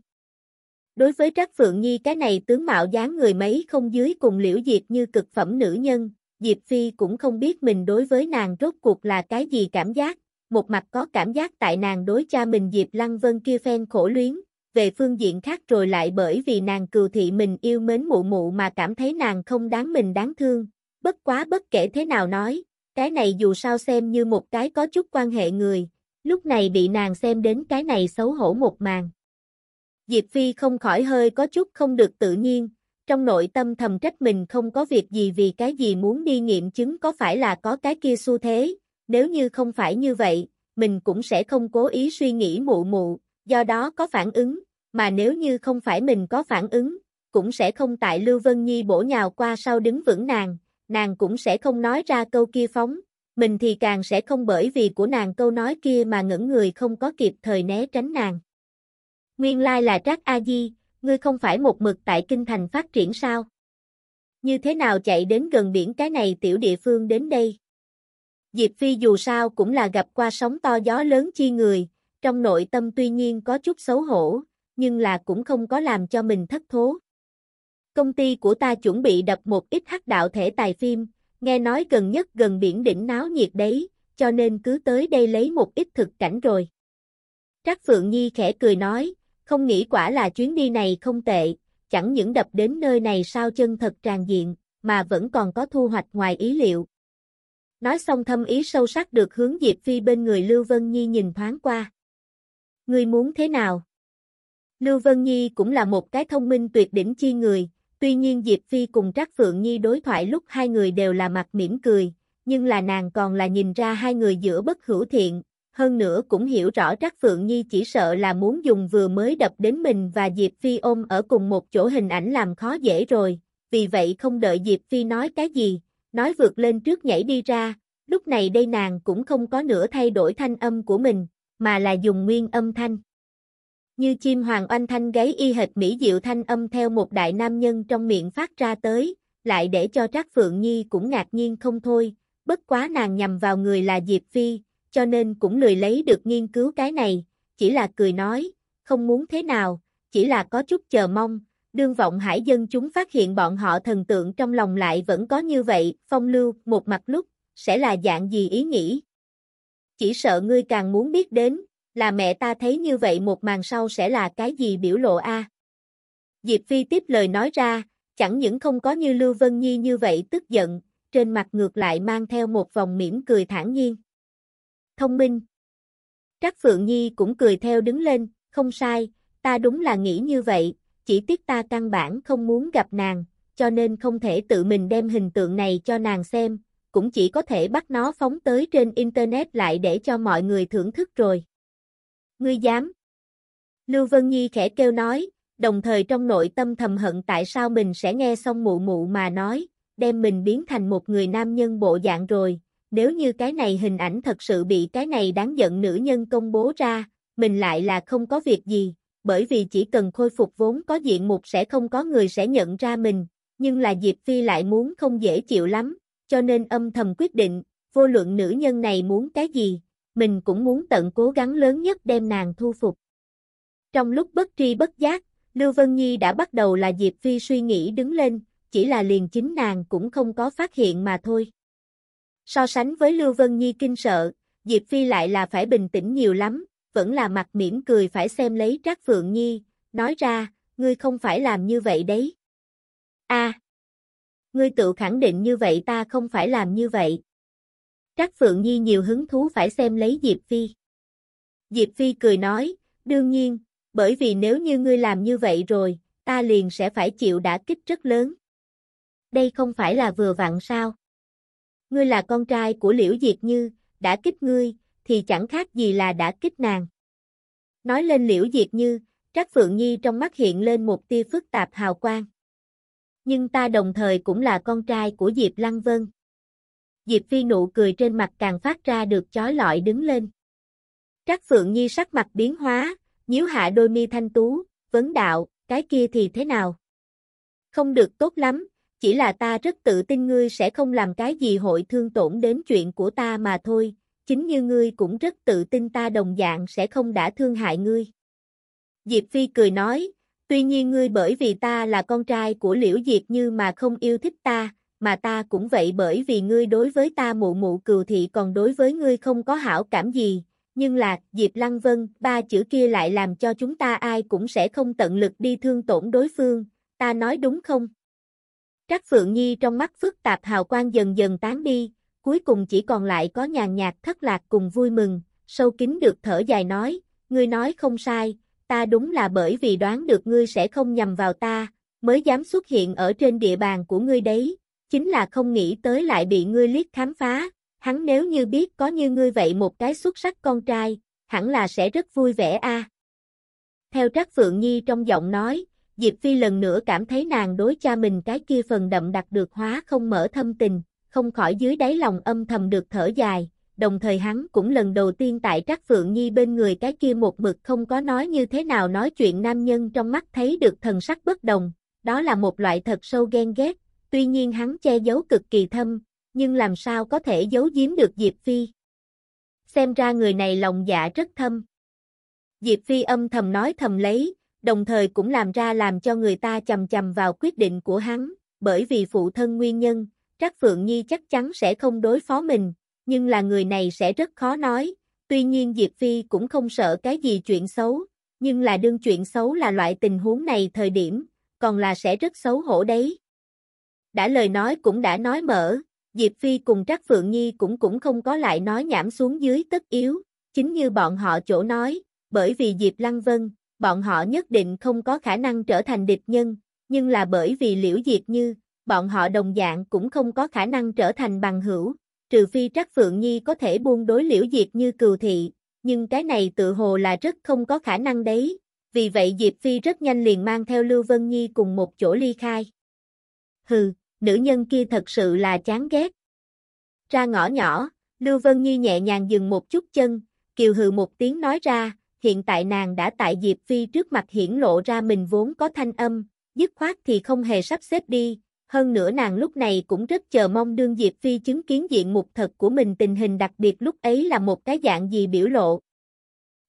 Đối với Trắc Phượng Nhi cái này tướng mạo dáng người mấy không dưới cùng liễu diệt như cực phẩm nữ nhân, Diệp Phi cũng không biết mình đối với nàng rốt cuộc là cái gì cảm giác, một mặt có cảm giác tại nàng đối cha mình Diệp Lăng Vân kia phen khổ luyến, về phương diện khác rồi lại bởi vì nàng cừu thị mình yêu mến mụ mụ mà cảm thấy nàng không đáng mình đáng thương, bất quá bất kể thế nào nói, cái này dù sao xem như một cái có chút quan hệ người, lúc này bị nàng xem đến cái này xấu hổ một màn. Diệp Phi không khỏi hơi có chút không được tự nhiên, trong nội tâm thầm trách mình không có việc gì vì cái gì muốn đi nghiệm chứng có phải là có cái kia xu thế, nếu như không phải như vậy, mình cũng sẽ không cố ý suy nghĩ mụ mụ, do đó có phản ứng, mà nếu như không phải mình có phản ứng, cũng sẽ không tại Lưu Vân Nhi bổ nhào qua sau đứng vững nàng, nàng cũng sẽ không nói ra câu kia phóng, mình thì càng sẽ không bởi vì của nàng câu nói kia mà ngẩn người không có kịp thời né tránh nàng. Nguyên lai là Trác A Di, ngươi không phải một mực tại kinh thành phát triển sao? Như thế nào chạy đến gần biển cái này tiểu địa phương đến đây? Diệp Phi dù sao cũng là gặp qua sóng to gió lớn chi người, trong nội tâm tuy nhiên có chút xấu hổ, nhưng là cũng không có làm cho mình thất thố. Công ty của ta chuẩn bị đập một ít hắc đạo thể tài phim, nghe nói gần nhất gần biển đỉnh náo nhiệt đấy, cho nên cứ tới đây lấy một ít thực cảnh rồi. Trác Phượng Nhi khẽ cười nói, không nghĩ quả là chuyến đi này không tệ, chẳng những đập đến nơi này sao chân thật tràn diện, mà vẫn còn có thu hoạch ngoài ý liệu. Nói xong thâm ý sâu sắc được hướng Diệp Phi bên người Lưu Vân Nhi nhìn thoáng qua. Ngươi muốn thế nào? Lưu Vân Nhi cũng là một cái thông minh tuyệt đỉnh chi người, tuy nhiên Diệp Phi cùng Trác Phượng Nhi đối thoại lúc hai người đều là mặt mỉm cười, nhưng là nàng còn là nhìn ra hai người giữa bất hữu thiện, hơn nữa cũng hiểu rõ Trác Phượng Nhi chỉ sợ là muốn dùng vừa mới đập đến mình và Diệp Phi ôm ở cùng một chỗ hình ảnh làm khó dễ rồi, vì vậy không đợi Diệp Phi nói cái gì, nói vượt lên trước nhảy đi ra, lúc này đây nàng cũng không có nửa thay đổi thanh âm của mình, mà là dùng nguyên âm thanh. Như chim hoàng oanh thanh gáy y hệt mỹ diệu thanh âm theo một đại nam nhân trong miệng phát ra tới, lại để cho Trác Phượng Nhi cũng ngạc nhiên không thôi, bất quá nàng nhằm vào người là Diệp Phi, cho nên cũng lười lấy được nghiên cứu cái này, chỉ là cười nói, không muốn thế nào, chỉ là có chút chờ mong, đương vọng hải dân chúng phát hiện bọn họ thần tượng trong lòng lại vẫn có như vậy, phong lưu, một mặt lúc, sẽ là dạng gì ý nghĩ. Chỉ sợ ngươi càng muốn biết đến, là mẹ ta thấy như vậy một màn sau sẽ là cái gì biểu lộ a Diệp Phi tiếp lời nói ra, chẳng những không có như Lưu Vân Nhi như vậy tức giận, trên mặt ngược lại mang theo một vòng mỉm cười thản nhiên. Thông minh. Trác Phượng Nhi cũng cười theo đứng lên, không sai, ta đúng là nghĩ như vậy, chỉ tiếc ta căn bản không muốn gặp nàng, cho nên không thể tự mình đem hình tượng này cho nàng xem, cũng chỉ có thể bắt nó phóng tới trên Internet lại để cho mọi người thưởng thức rồi. Ngươi dám? Lưu Vân Nhi khẽ kêu nói, đồng thời trong nội tâm thầm hận tại sao mình sẽ nghe xong mụ mụ mà nói, đem mình biến thành một người nam nhân bộ dạng rồi, nếu như cái này hình ảnh thật sự bị cái này đáng giận nữ nhân công bố ra, mình lại là không có việc gì, bởi vì chỉ cần khôi phục vốn có diện mục sẽ không có người sẽ nhận ra mình, nhưng là Diệp Phi lại muốn không dễ chịu lắm, cho nên âm thầm quyết định, vô luận nữ nhân này muốn cái gì, mình cũng muốn tận cố gắng lớn nhất đem nàng thu phục. Trong lúc bất tri bất giác, Lưu Vân Nhi đã bắt đầu là Diệp Phi suy nghĩ đứng lên, chỉ là liền chính nàng cũng không có phát hiện mà thôi. So sánh với Lưu Vân Nhi kinh sợ, Diệp Phi lại là phải bình tĩnh nhiều lắm, vẫn là mặt mỉm cười phải xem lấy Trác Phượng Nhi, nói ra, ngươi không phải làm như vậy đấy. A, ngươi tự khẳng định như vậy ta không phải làm như vậy. Trác Phượng Nhi nhiều hứng thú phải xem lấy Diệp Phi. Diệp Phi cười nói, đương nhiên, bởi vì nếu như ngươi làm như vậy rồi, ta liền sẽ phải chịu đả kích rất lớn. Đây không phải là vừa vặn sao? Ngươi là con trai của Liễu Diệt Như, đã kích ngươi, thì chẳng khác gì là đã kích nàng. Nói lên Liễu Diệt Như, Trác Phượng Nhi trong mắt hiện lên một tia phức tạp hào quang. Nhưng ta đồng thời cũng là con trai của Diệp Lăng Vân. Diệp Phi nụ cười trên mặt càng phát ra được chói lọi đứng lên. Trác Phượng Nhi sắc mặt biến hóa, nhíu hạ đôi mi thanh tú, vấn đạo, cái kia thì thế nào? Không được tốt lắm, chỉ là ta rất tự tin ngươi sẽ không làm cái gì hội thương tổn đến chuyện của ta mà thôi, chính như ngươi cũng rất tự tin ta đồng dạng sẽ không đã thương hại ngươi. Diệp Phi cười nói, tuy nhiên ngươi bởi vì ta là con trai của Liễu Diệt Như mà không yêu thích ta, mà ta cũng vậy bởi vì ngươi đối với ta mụ mụ cừu thị còn đối với ngươi không có hảo cảm gì, nhưng là, Diệp Lăng Vân, ba chữ kia lại làm cho chúng ta ai cũng sẽ không tận lực đi thương tổn đối phương, ta nói đúng không? trác Phượng Nhi trong mắt phức tạp hào quang dần dần tán đi, cuối cùng chỉ còn lại có nhàn nhạt thất lạc cùng vui mừng, sâu kín được thở dài nói, ngươi nói không sai, ta đúng là bởi vì đoán được ngươi sẽ không nhầm vào ta, mới dám xuất hiện ở trên địa bàn của ngươi đấy, chính là không nghĩ tới lại bị ngươi liếc khám phá, hắn nếu như biết có như ngươi vậy một cái xuất sắc con trai, hẳn là sẽ rất vui vẻ a. Theo Trác Phượng Nhi trong giọng nói, Diệp Phi lần nữa cảm thấy nàng đối cha mình cái kia phần đậm đặc được hóa không mở thâm tình, không khỏi dưới đáy lòng âm thầm được thở dài, đồng thời hắn cũng lần đầu tiên tại Trác Phượng Nhi bên người cái kia một mực không có nói như thế nào nói chuyện nam nhân trong mắt thấy được thần sắc bất đồng, đó là một loại thật sâu ghen ghét, tuy nhiên hắn che giấu cực kỳ thâm, nhưng làm sao có thể giấu giếm được Diệp Phi. Xem ra người này lòng dạ rất thâm. Diệp Phi âm thầm nói thầm lấy, đồng thời cũng làm ra làm cho người ta chầm chầm vào quyết định của hắn, bởi vì phụ thân nguyên nhân, Trác Phượng Nhi chắc chắn sẽ không đối phó mình, nhưng là người này sẽ rất khó nói, tuy nhiên Diệp Phi cũng không sợ cái gì chuyện xấu, nhưng là đương chuyện xấu là loại tình huống này thời điểm, còn là sẽ rất xấu hổ đấy. Đã lời nói cũng đã nói mở, Diệp Phi cùng Trác Phượng Nhi cũng cũng không có lại nói nhảm xuống dưới tất yếu, chính như bọn họ chỗ nói, bởi vì Diệp Lăng Vân, bọn họ nhất định không có khả năng trở thành địch nhân, nhưng là bởi vì Liễu Diệp Như, bọn họ đồng dạng cũng không có khả năng trở thành bằng hữu, trừ phi Trác Phượng Nhi có thể buông đối Liễu Diệp Như cừu thị, nhưng cái này tự hồ là rất không có khả năng đấy, vì vậy Diệp Phi rất nhanh liền mang theo Lưu Vân Nhi cùng một chỗ ly khai. Hừ, nữ nhân kia thật sự là chán ghét. Ra ngõ nhỏ, Lưu Vân Nhi nhẹ nhàng dừng một chút chân, kiều hừ một tiếng nói ra, hiện tại nàng đã tại Diệp Phi trước mặt hiển lộ ra mình vốn có thanh âm, dứt khoát thì không hề sắp xếp đi, hơn nữa nàng lúc này cũng rất chờ mong đương Diệp Phi chứng kiến diện mục thật của mình tình hình đặc biệt lúc ấy là một cái dạng gì biểu lộ.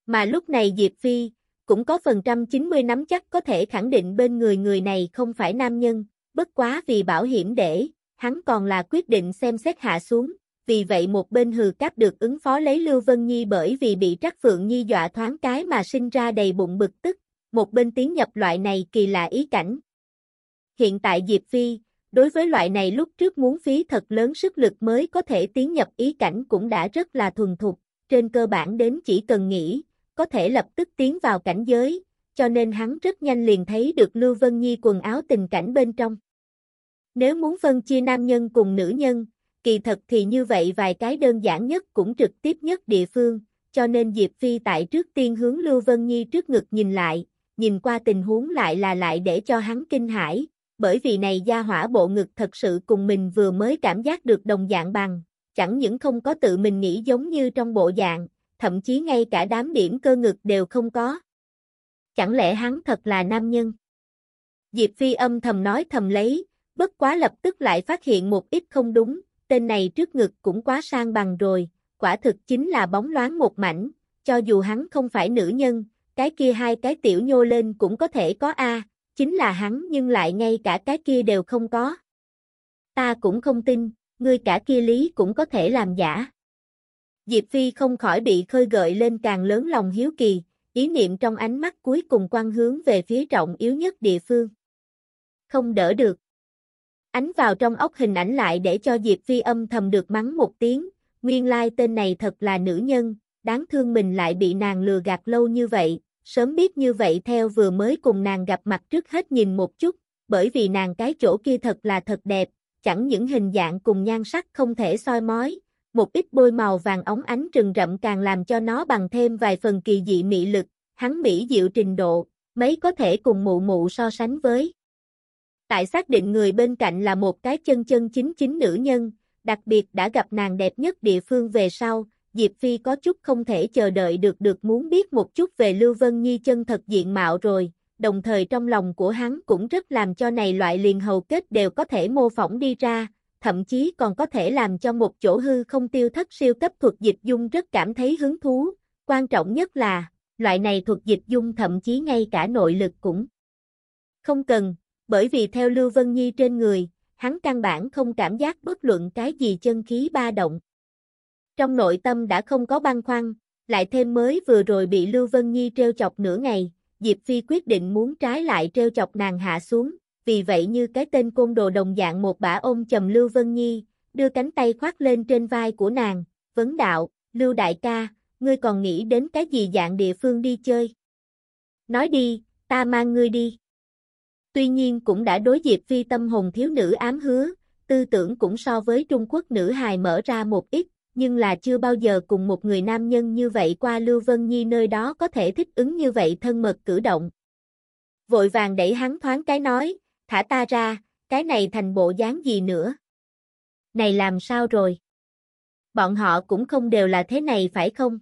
Mà lúc này Diệp Phi, cũng có phần trăm 90 nắm chắc có thể khẳng định bên người người này không phải nam nhân, bất quá vì bảo hiểm để, hắn còn là quyết định xem xét hạ xuống, vì vậy một bên hừ cáp được ứng phó lấy Lưu Vân Nhi bởi vì bị Trắc Phượng Nhi dọa thoáng cái mà sinh ra đầy bụng bực tức, một bên tiến nhập loại này kỳ lạ ý cảnh. Hiện tại Diệp Phi, đối với loại này lúc trước muốn phí thật lớn sức lực mới có thể tiến nhập ý cảnh cũng đã rất là thuần thục, trên cơ bản đến chỉ cần nghĩ, có thể lập tức tiến vào cảnh giới, cho nên hắn rất nhanh liền thấy được Lưu Vân Nhi quần áo tình cảnh bên trong. Nếu muốn phân chia nam nhân cùng nữ nhân, kỳ thật thì như vậy vài cái đơn giản nhất cũng trực tiếp nhất địa phương, cho nên Diệp Phi tại trước tiên hướng Lưu Vân Nhi trước ngực nhìn lại, nhìn qua tình huống lại là lại để cho hắn kinh hãi, bởi vì này gia hỏa bộ ngực thật sự cùng mình vừa mới cảm giác được đồng dạng bằng, chẳng những không có tự mình nghĩ giống như trong bộ dạng, thậm chí ngay cả đám điểm cơ ngực đều không có. Chẳng lẽ hắn thật là nam nhân? Diệp Phi âm thầm nói thầm lấy, bất quá lập tức lại phát hiện một ít không đúng, tên này trước ngực cũng quá sang bằng rồi, quả thực chính là bóng loáng một mảnh, cho dù hắn không phải nữ nhân, cái kia hai cái tiểu nhô lên cũng có thể có A, chính là hắn nhưng lại ngay cả cái kia đều không có. Ta cũng không tin, ngươi cả kia lý cũng có thể làm giả. Diệp Phi không khỏi bị khơi gợi lên càng lớn lòng hiếu kỳ, ý niệm trong ánh mắt cuối cùng quan hướng về phía trọng yếu nhất địa phương. Không đỡ được. Ánh vào trong ốc hình ảnh lại để cho Diệp Phi âm thầm được mắng một tiếng, nguyên lai tên này thật là nữ nhân, đáng thương mình lại bị nàng lừa gạt lâu như vậy, sớm biết như vậy theo vừa mới cùng nàng gặp mặt trước hết nhìn một chút, bởi vì nàng cái chỗ kia thật là thật đẹp, chẳng những hình dạng cùng nhan sắc không thể soi mói, một ít bôi màu vàng ống ánh trừng rậm càng làm cho nó bằng thêm vài phần kỳ dị mị lực, hắn mỹ diệu trình độ, mấy có thể cùng mụ mụ so sánh với. Tại xác định người bên cạnh là một cái chân chân chính chính nữ nhân, đặc biệt đã gặp nàng đẹp nhất địa phương về sau, Diệp Phi có chút không thể chờ đợi được được muốn biết một chút về Lưu Vân Nhi chân thật diện mạo rồi, đồng thời trong lòng của hắn cũng rất làm cho này loại liền hầu kết đều có thể mô phỏng đi ra, thậm chí còn có thể làm cho một chỗ hư không tiêu thất siêu cấp thuật dịch dung rất cảm thấy hứng thú, quan trọng nhất là, loại này thuật dịch dung thậm chí ngay cả nội lực cũng không cần, bởi vì theo Lưu Vân Nhi trên người, hắn căn bản không cảm giác bất luận cái gì chân khí ba động. Trong nội tâm đã không có băng khoăn, lại thêm mới vừa rồi bị Lưu Vân Nhi treo chọc nửa ngày, Diệp Phi quyết định muốn trái lại treo chọc nàng hạ xuống, vì vậy như cái tên côn đồ đồng dạng một bả ôm chầm Lưu Vân Nhi, đưa cánh tay khoác lên trên vai của nàng, vấn đạo, Lưu Đại ca, ngươi còn nghĩ đến cái gì dạng địa phương đi chơi? Nói đi, ta mang ngươi đi. Tuy nhiên cũng đã đối Diệp Phi tâm hồn thiếu nữ ám hứa, tư tưởng cũng so với Trung Quốc nữ hài mở ra một ít, nhưng là chưa bao giờ cùng một người nam nhân như vậy qua Lưu Vân Nhi nơi đó có thể thích ứng như vậy thân mật cử động. Vội vàng đẩy hắn thoáng cái nói, thả ta ra, cái này thành bộ dáng gì nữa? Này làm sao rồi? Bọn họ cũng không đều là thế này phải không?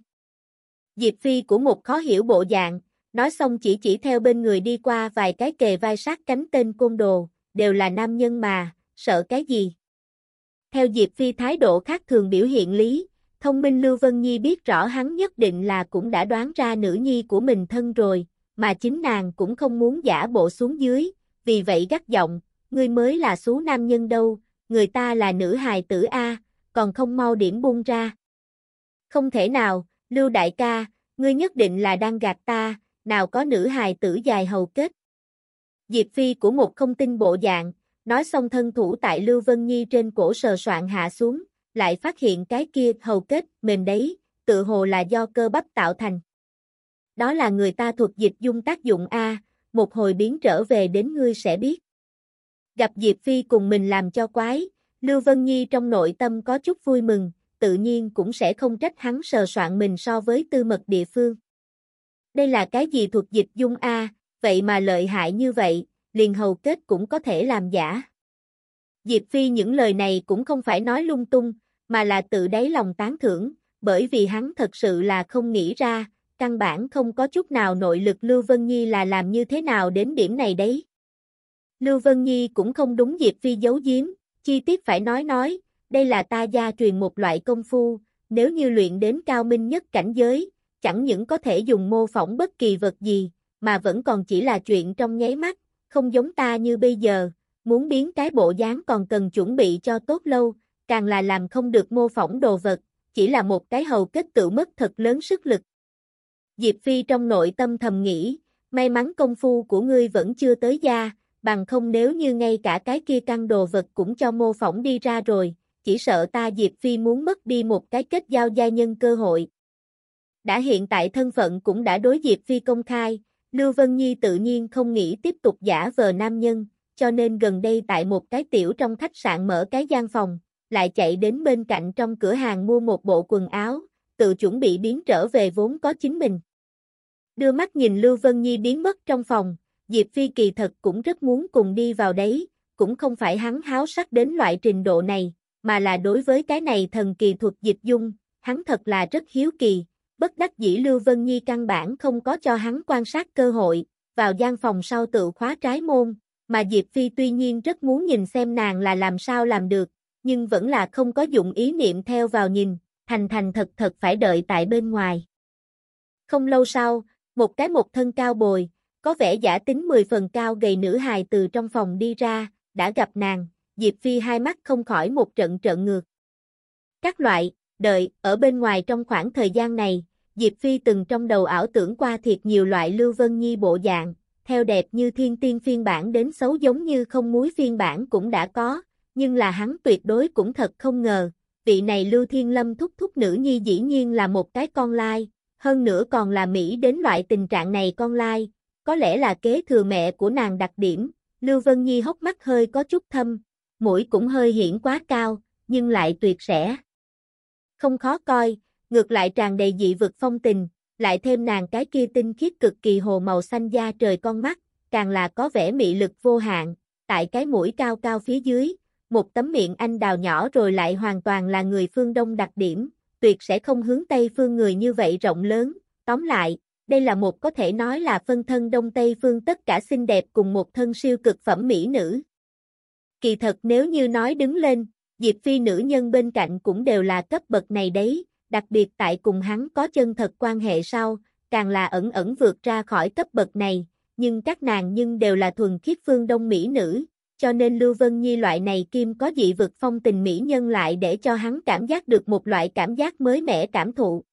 Diệp Phi của một khó hiểu bộ dạng, nói xong chỉ chỉ theo bên người đi qua vài cái kề vai sát cánh tên côn đồ, đều là nam nhân mà, sợ cái gì? Theo Diệp Phi thái độ khác thường biểu hiện lý, thông minh Lưu Vân Nhi biết rõ hắn nhất định là cũng đã đoán ra nữ nhi của mình thân rồi, mà chính nàng cũng không muốn giả bộ xuống dưới, vì vậy gắt giọng, ngươi mới là số nam nhân đâu, người ta là nữ hài tử A, còn không mau điểm buông ra. Không thể nào, Lưu Đại ca, ngươi nhất định là đang gạt ta, nào có nữ hài tử dài hầu kết. Diệp Phi của một không tin bộ dạng, nói xong thân thủ tại Lưu Vân Nhi trên cổ sờ soạn hạ xuống, lại phát hiện cái kia hầu kết mềm đấy, tự hồ là do cơ bắp tạo thành. Đó là người ta thuộc dịch dung tác dụng A, một hồi biến trở về đến ngươi sẽ biết. Gặp Diệp Phi cùng mình làm cho quái, Lưu Vân Nhi trong nội tâm có chút vui mừng, tự nhiên cũng sẽ không trách hắn sờ soạn mình so với tư mật địa phương. Đây là cái gì thuộc dịch dung A, vậy mà lợi hại như vậy, liền hầu kết cũng có thể làm giả. Diệp Phi những lời này cũng không phải nói lung tung, mà là tự đáy lòng tán thưởng, bởi vì hắn thật sự là không nghĩ ra, căn bản không có chút nào nội lực Lưu Vân Nhi là làm như thế nào đến điểm này đấy. Lưu Vân Nhi cũng không đúng Diệp Phi giấu giếm, chi tiết phải nói nói, đây là ta gia truyền một loại công phu, nếu như luyện đến cao minh nhất cảnh giới, chẳng những có thể dùng mô phỏng bất kỳ vật gì, mà vẫn còn chỉ là chuyện trong nháy mắt, không giống ta như bây giờ, muốn biến cái bộ dáng còn cần chuẩn bị cho tốt lâu, càng là làm không được mô phỏng đồ vật, chỉ là một cái hầu kết tự mất thật lớn sức lực. Diệp Phi trong nội tâm thầm nghĩ, may mắn công phu của ngươi vẫn chưa tới gia, bằng không nếu như ngay cả cái kia căn đồ vật cũng cho mô phỏng đi ra rồi, chỉ sợ ta Diệp Phi muốn mất đi một cái kết giao gia nhân cơ hội. Đã hiện tại thân phận cũng đã đối Diệp Phi công khai, Lưu Vân Nhi tự nhiên không nghĩ tiếp tục giả vờ nam nhân, cho nên gần đây tại một cái tiểu trong khách sạn mở cái gian phòng, lại chạy đến bên cạnh trong cửa hàng mua một bộ quần áo, tự chuẩn bị biến trở về vốn có chính mình. Đưa mắt nhìn Lưu Vân Nhi biến mất trong phòng, Diệp Phi kỳ thật cũng rất muốn cùng đi vào đấy, cũng không phải hắn háo sắc đến loại trình độ này, mà là đối với cái này thần kỳ thuật dịch dung, hắn thật là rất hiếu kỳ, bất đắc dĩ Lưu Vân Nhi căn bản không có cho hắn quan sát cơ hội, vào gian phòng sau tự khóa trái môn, mà Diệp Phi tuy nhiên rất muốn nhìn xem nàng là làm sao làm được, nhưng vẫn là không có dụng ý niệm theo vào nhìn, thành thành thật thật phải đợi tại bên ngoài. Không lâu sau, một cái một thân cao bồi, có vẻ giả tính 10 phần cao gầy nữ hài từ trong phòng đi ra, đã gặp nàng, Diệp Phi hai mắt không khỏi một trận trận ngược. Các loại, đợi, ở bên ngoài trong khoảng thời gian này, Diệp Phi từng trong đầu ảo tưởng qua thiệt nhiều loại Lưu Vân Nhi bộ dạng, theo đẹp như thiên tiên phiên bản đến xấu giống như không muối phiên bản cũng đã có, nhưng là hắn tuyệt đối cũng thật không ngờ, vị này Lưu Thiên Lâm thúc thúc nữ nhi dĩ nhiên là một cái con lai, hơn nữa còn là Mỹ đến loại tình trạng này con lai, có lẽ là kế thừa mẹ của nàng đặc điểm, Lưu Vân Nhi hốc mắt hơi có chút thâm, mũi cũng hơi hiển quá cao, nhưng lại tuyệt sẻ. Không khó coi, ngược lại tràn đầy dị vực phong tình, lại thêm nàng cái kia tinh khiết cực kỳ hồ màu xanh da trời con mắt, càng là có vẻ mị lực vô hạn, tại cái mũi cao cao phía dưới, một tấm miệng anh đào nhỏ rồi lại hoàn toàn là người phương Đông đặc điểm, tuyệt sẽ không hướng Tây phương người như vậy rộng lớn, tóm lại, đây là một có thể nói là phân thân Đông Tây phương tất cả xinh đẹp cùng một thân siêu cực phẩm mỹ nữ. Kỳ thật nếu như nói đứng lên, Diệp Phi nữ nhân bên cạnh cũng đều là cấp bậc này đấy, đặc biệt tại cùng hắn có chân thật quan hệ sau, càng là ẩn ẩn vượt ra khỏi cấp bậc này, nhưng các nàng nhưng đều là thuần khiết phương đông mỹ nữ, cho nên Lưu Vân Nhi loại này kim có dị vực phong tình mỹ nhân lại để cho hắn cảm giác được một loại cảm giác mới mẻ cảm thụ.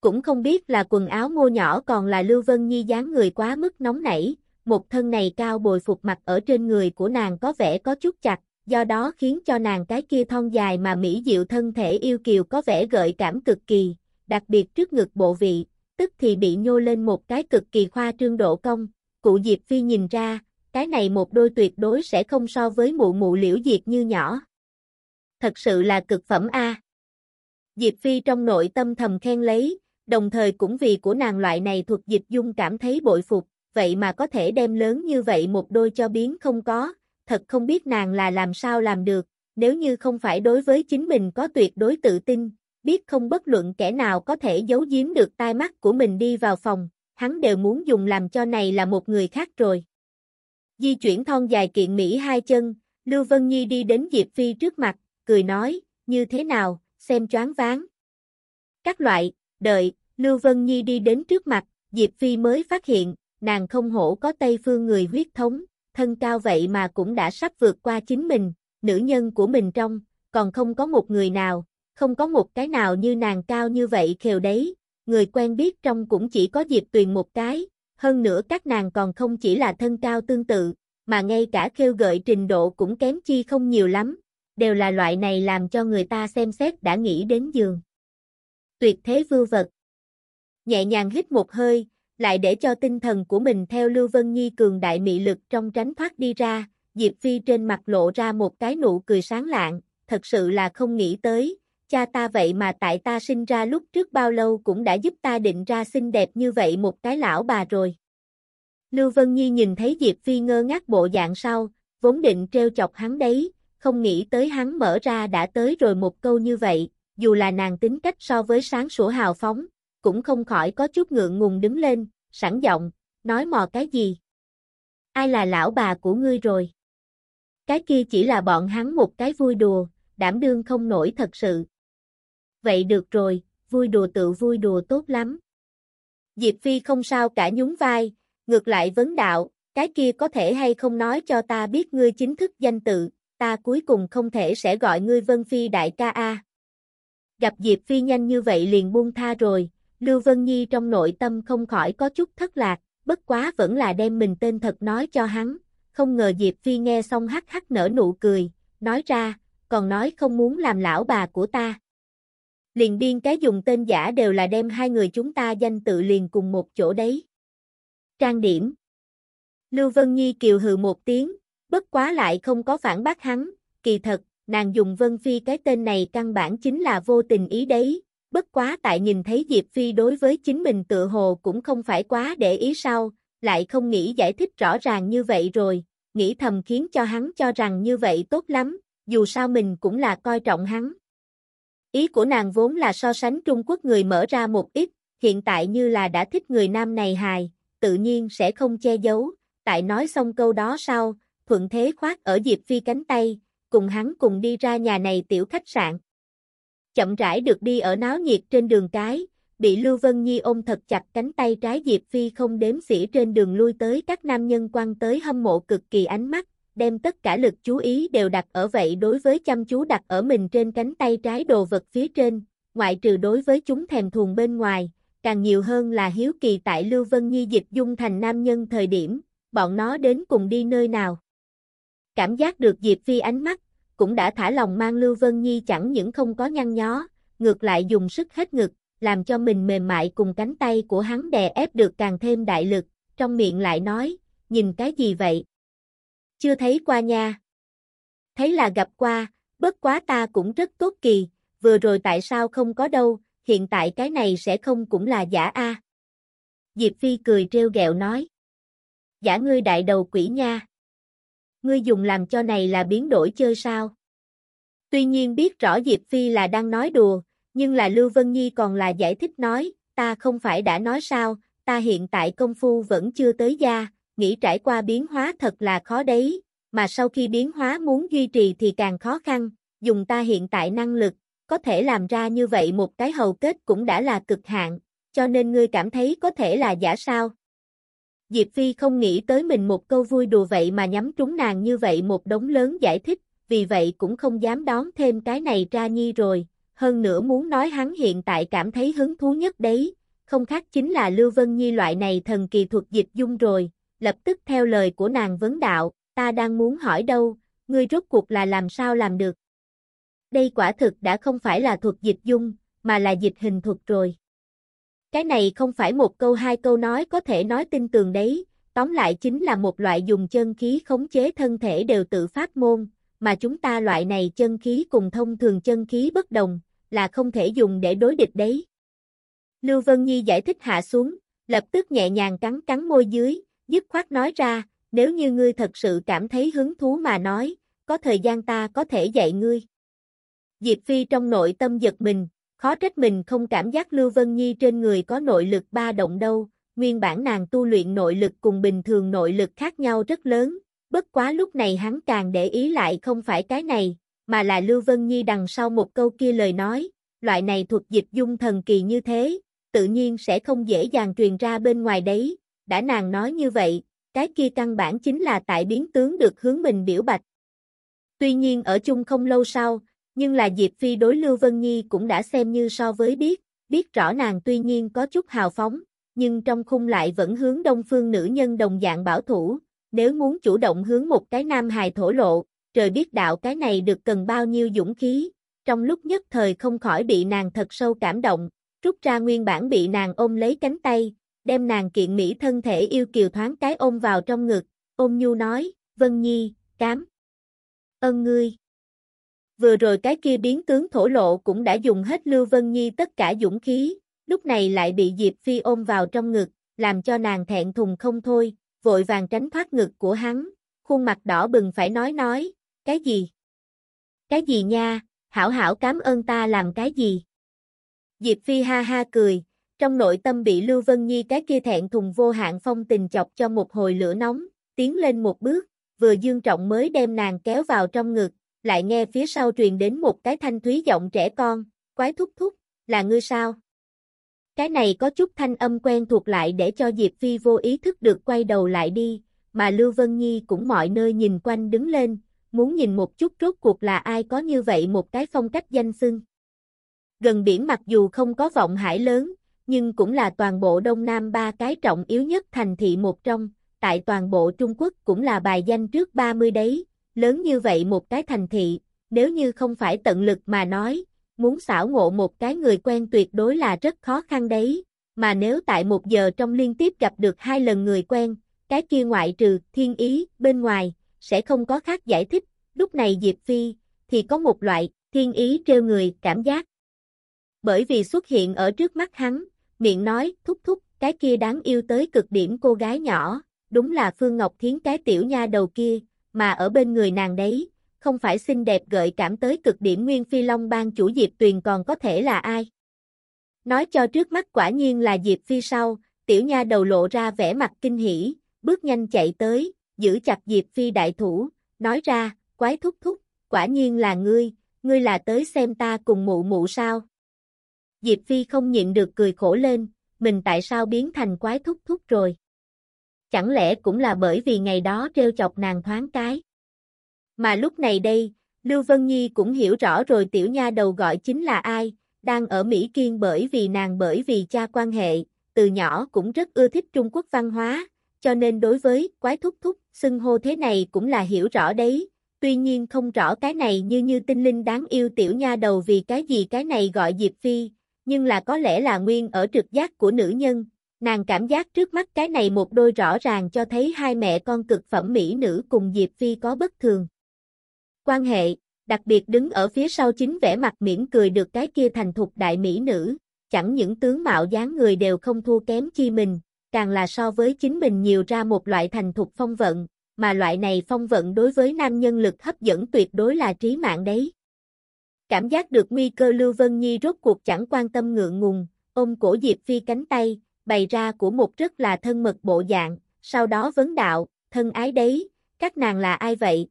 Cũng không biết là quần áo ngô nhỏ còn là Lưu Vân Nhi dáng người quá mức nóng nảy, một thân này cao bồi phục mặt ở trên người của nàng có vẻ có chút chặt, do đó khiến cho nàng cái kia thon dài mà mỹ diệu thân thể yêu kiều có vẻ gợi cảm cực kỳ, đặc biệt trước ngực bộ vị, tức thì bị nhô lên một cái cực kỳ khoa trương độ công, cụ Diệp Phi nhìn ra, cái này một đôi tuyệt đối sẽ không so với mụ mụ liễu diệt như nhỏ. Thật sự là cực phẩm A. Diệp Phi trong nội tâm thầm khen lấy, đồng thời cũng vì của nàng loại này thuộc dịch dung cảm thấy bội phục, vậy mà có thể đem lớn như vậy một đôi cho biến không có, thật không biết nàng là làm sao làm được, nếu như không phải đối với chính mình có tuyệt đối tự tin, biết không bất luận kẻ nào có thể giấu giếm được tai mắt của mình đi vào phòng, hắn đều muốn dùng làm cho này là một người khác rồi. Di chuyển thon dài kiện Mỹ hai chân, Lưu Vân Nhi đi đến Diệp Phi trước mặt, cười nói, như thế nào, xem choáng váng. Các loại, đợi, Lưu Vân Nhi đi đến trước mặt, Diệp Phi mới phát hiện, nàng không hổ có Tây Phương người huyết thống, thân cao vậy mà cũng đã sắp vượt qua chính mình, nữ nhân của mình trong, còn không có một người nào, không có một cái nào như nàng cao như vậy khều đấy, người quen biết trong cũng chỉ có Diệp Tuyền một cái, hơn nữa các nàng còn không chỉ là thân cao tương tự, mà ngay cả khêu gợi trình độ cũng kém chi không nhiều lắm, đều là loại này làm cho người ta xem xét đã nghĩ đến giường. Tuyệt thế vưu vật. Nhẹ nhàng hít một hơi, lại để cho tinh thần của mình theo Lưu Vân Nhi cường đại mị lực trong tránh thoát đi ra, Diệp Phi trên mặt lộ ra một cái nụ cười sáng lạng, thật sự là không nghĩ tới, cha ta vậy mà tại ta sinh ra lúc trước bao lâu cũng đã giúp ta định ra xinh đẹp như vậy một cái lão bà rồi. Lưu Vân Nhi nhìn thấy Diệp Phi ngơ ngác bộ dạng sau, vốn định treo chọc hắn đấy, không nghĩ tới hắn mở ra đã tới rồi một câu như vậy, dù là nàng tính cách so với sáng sủa hào phóng, cũng không khỏi có chút ngượng ngùng đứng lên, sẵn giọng, nói mò cái gì? Ai là lão bà của ngươi rồi? Cái kia chỉ là bọn hắn một cái vui đùa, đảm đương không nổi thật sự. Vậy được rồi, vui đùa tự vui đùa tốt lắm. Diệp Phi không sao cả nhún vai, ngược lại vấn đạo, cái kia có thể hay không nói cho ta biết ngươi chính thức danh tự, ta cuối cùng không thể sẽ gọi ngươi Vân Phi đại ca A. Gặp Diệp Phi nhanh như vậy liền buông tha rồi, Lưu Vân Nhi trong nội tâm không khỏi có chút thất lạc, bất quá vẫn là đem mình tên thật nói cho hắn, không ngờ Diệp Phi nghe xong hắc hắc nở nụ cười, nói ra, còn nói không muốn làm lão bà của ta. Liền điên cái dùng tên giả đều là đem hai người chúng ta danh tự liền cùng một chỗ đấy. Trang điểm Lưu Vân Nhi kiều hừ một tiếng, bất quá lại không có phản bác hắn, kỳ thật, nàng dùng Vân Phi cái tên này căn bản chính là vô tình ý đấy, bất quá tại nhìn thấy Diệp Phi đối với chính mình tự hồ cũng không phải quá để ý sau lại không nghĩ giải thích rõ ràng như vậy rồi, nghĩ thầm khiến cho hắn cho rằng như vậy tốt lắm, dù sao mình cũng là coi trọng hắn. Ý của nàng vốn là so sánh Trung Quốc người mở ra một ít, hiện tại như là đã thích người nam này hài, tự nhiên sẽ không che giấu, tại nói xong câu đó sau, thuận thế khoát ở Diệp Phi cánh tay, cùng hắn cùng đi ra nhà này tiểu khách sạn. Chậm rãi được đi ở náo nhiệt trên đường cái, bị Lưu Vân Nhi ôm thật chặt cánh tay trái Diệp Phi không đếm xỉa trên đường lui tới các nam nhân quan tới hâm mộ cực kỳ ánh mắt, đem tất cả lực chú ý đều đặt ở vậy đối với chăm chú đặt ở mình trên cánh tay trái đồ vật phía trên, ngoại trừ đối với chúng thèm thuồng bên ngoài, càng nhiều hơn là hiếu kỳ tại Lưu Vân Nhi dịch dung thành nam nhân thời điểm, bọn nó đến cùng đi nơi nào. Cảm giác được Diệp Phi ánh mắt, cũng đã thả lòng mang Lưu Vân Nhi chẳng những không có nhăn nhó, ngược lại dùng sức hết ngực, làm cho mình mềm mại cùng cánh tay của hắn đè ép được càng thêm đại lực, trong miệng lại nói, nhìn cái gì vậy? Chưa thấy qua nha. Thấy là gặp qua, bất quá ta cũng rất tốt kỳ, vừa rồi tại sao không có đâu, hiện tại cái này sẽ không cũng là giả a. Diệp Phi cười trêu ghẹo nói. Giả ngươi đại đầu quỷ nha. Ngươi dùng làm cho này là biến đổi chơi sao? Tuy nhiên biết rõ Diệp Phi là đang nói đùa, nhưng là Lưu Vân Nhi còn là giải thích nói, ta không phải đã nói sao, ta hiện tại công phu vẫn chưa tới gia, nghĩ trải qua biến hóa thật là khó đấy, mà sau khi biến hóa muốn duy trì thì càng khó khăn, dùng ta hiện tại năng lực, có thể làm ra như vậy một cái hầu kết cũng đã là cực hạn, cho nên ngươi cảm thấy có thể là giả sao. Diệp Phi không nghĩ tới mình một câu vui đùa vậy mà nhắm trúng nàng như vậy một đống lớn giải thích, vì vậy cũng không dám đón thêm cái này ra nhi rồi, hơn nữa muốn nói hắn hiện tại cảm thấy hứng thú nhất đấy, không khác chính là Lưu Vân Nhi loại này thần kỳ thuật dịch dung rồi, lập tức theo lời của nàng vấn đạo, ta đang muốn hỏi đâu, ngươi rốt cuộc là làm sao làm được. Đây quả thực đã không phải là thuật dịch dung, mà là dịch hình thuật rồi. Cái này không phải một câu hai câu nói có thể nói tin tường đấy, tóm lại chính là một loại dùng chân khí khống chế thân thể đều tự phát môn, mà chúng ta loại này chân khí cùng thông thường chân khí bất đồng, là không thể dùng để đối địch đấy. Lưu Vân Nhi giải thích hạ xuống, lập tức nhẹ nhàng cắn cắn môi dưới, dứt khoát nói ra, nếu như ngươi thật sự cảm thấy hứng thú mà nói, có thời gian ta có thể dạy ngươi. Diệp Phi trong nội tâm giật mình, khó trách mình không cảm giác Lưu Vân Nhi trên người có nội lực ba động đâu, nguyên bản nàng tu luyện nội lực cùng bình thường nội lực khác nhau rất lớn, bất quá lúc này hắn càng để ý lại không phải cái này, mà là Lưu Vân Nhi đằng sau một câu kia lời nói, loại này thuộc dịch dung thần kỳ như thế, tự nhiên sẽ không dễ dàng truyền ra bên ngoài đấy, đã nàng nói như vậy, cái kia căn bản chính là tại biến tướng được hướng mình biểu bạch. Tuy nhiên ở chung không lâu sau, nhưng là Diệp Phi đối Lưu Vân Nhi cũng đã xem như so với biết, biết rõ nàng tuy nhiên có chút hào phóng, nhưng trong khung lại vẫn hướng đông phương nữ nhân đồng dạng bảo thủ, nếu muốn chủ động hướng một cái nam hài thổ lộ, trời biết đạo cái này được cần bao nhiêu dũng khí, trong lúc nhất thời không khỏi bị nàng thật sâu cảm động, rút ra nguyên bản bị nàng ôm lấy cánh tay, đem nàng kiện mỹ thân thể yêu kiều thoáng cái ôm vào trong ngực, ôm nhu nói, Vân Nhi, cám. Ơn ngươi. Vừa rồi cái kia biến tướng thổ lộ cũng đã dùng hết Lưu Vân Nhi tất cả dũng khí, lúc này lại bị Diệp Phi ôm vào trong ngực, làm cho nàng thẹn thùng không thôi, vội vàng tránh thoát ngực của hắn, khuôn mặt đỏ bừng phải nói nói, cái gì? Cái gì nha, hảo hảo cảm ơn ta làm cái gì? Diệp Phi ha ha cười, trong nội tâm bị Lưu Vân Nhi cái kia thẹn thùng vô hạn phong tình chọc cho một hồi lửa nóng, tiến lên một bước, vừa dương trọng mới đem nàng kéo vào trong ngực, lại nghe phía sau truyền đến một cái thanh thúy giọng trẻ con, quái thúc thúc, là ngươi sao? Cái này có chút thanh âm quen thuộc lại để cho Diệp Phi vô ý thức được quay đầu lại đi, mà Lưu Vân Nhi cũng mọi nơi nhìn quanh đứng lên, muốn nhìn một chút rốt cuộc là ai có như vậy một cái phong cách danh xưng. Gần biển mặc dù không có vọng hải lớn, nhưng cũng là toàn bộ Đông Nam ba cái trọng yếu nhất thành thị một trong, tại toàn bộ Trung Quốc cũng là bài danh trước 30 đấy, lớn như vậy một cái thành thị, nếu như không phải tận lực mà nói, muốn xảo ngộ một cái người quen tuyệt đối là rất khó khăn đấy, mà nếu tại một giờ trong liên tiếp gặp được hai lần người quen, cái kia ngoại trừ thiên ý bên ngoài, sẽ không có khác giải thích, lúc này Diệp Phi, thì có một loại thiên ý trêu người cảm giác. Bởi vì xuất hiện ở trước mắt hắn, miệng nói thúc thúc, cái kia đáng yêu tới cực điểm cô gái nhỏ, đúng là Phương Ngọc Thiến cái tiểu nha đầu kia, mà ở bên người nàng đấy, không phải xinh đẹp gợi cảm tới cực điểm Nguyên Phi Long ban chủ Diệp Tuyền còn có thể là ai. Nói cho trước mắt quả nhiên là Diệp Phi sau, tiểu nha đầu lộ ra vẻ mặt kinh hỉ, bước nhanh chạy tới, giữ chặt Diệp Phi đại thủ, nói ra, quái thúc thúc, quả nhiên là ngươi, ngươi là tới xem ta cùng mụ mụ sao. Diệp Phi không nhịn được cười khổ lên, mình tại sao biến thành quái thúc thúc rồi. Chẳng lẽ cũng là bởi vì ngày đó treo chọc nàng thoáng cái. Mà lúc này đây, Lưu Vân Nhi cũng hiểu rõ rồi tiểu nha đầu gọi chính là ai, đang ở Mỹ Kiên bởi vì nàng bởi vì cha quan hệ, từ nhỏ cũng rất ưa thích Trung Quốc văn hóa, cho nên đối với quái thúc thúc, xưng hô thế này cũng là hiểu rõ đấy, tuy nhiên không rõ cái này như như tinh linh đáng yêu tiểu nha đầu vì cái gì cái này gọi Diệp Phi, nhưng là có lẽ là nguyên ở trực giác của nữ nhân, nàng cảm giác trước mắt cái này một đôi rõ ràng cho thấy hai mẹ con cực phẩm mỹ nữ cùng Diệp Phi có bất thường. Quan hệ, đặc biệt đứng ở phía sau chính vẻ mặt mỉm cười được cái kia thành thục đại mỹ nữ, chẳng những tướng mạo dáng người đều không thua kém chi mình, càng là so với chính mình nhiều ra một loại thành thục phong vận, mà loại này phong vận đối với nam nhân lực hấp dẫn tuyệt đối là trí mạng đấy. Cảm giác được nguy cơ Lưu Vân Nhi rốt cuộc chẳng quan tâm ngượng ngùng, ôm cổ Diệp Phi cánh tay, bày ra của một rất là thân mật bộ dạng, sau đó vấn đạo, thân ái đấy, các nàng là ai vậy?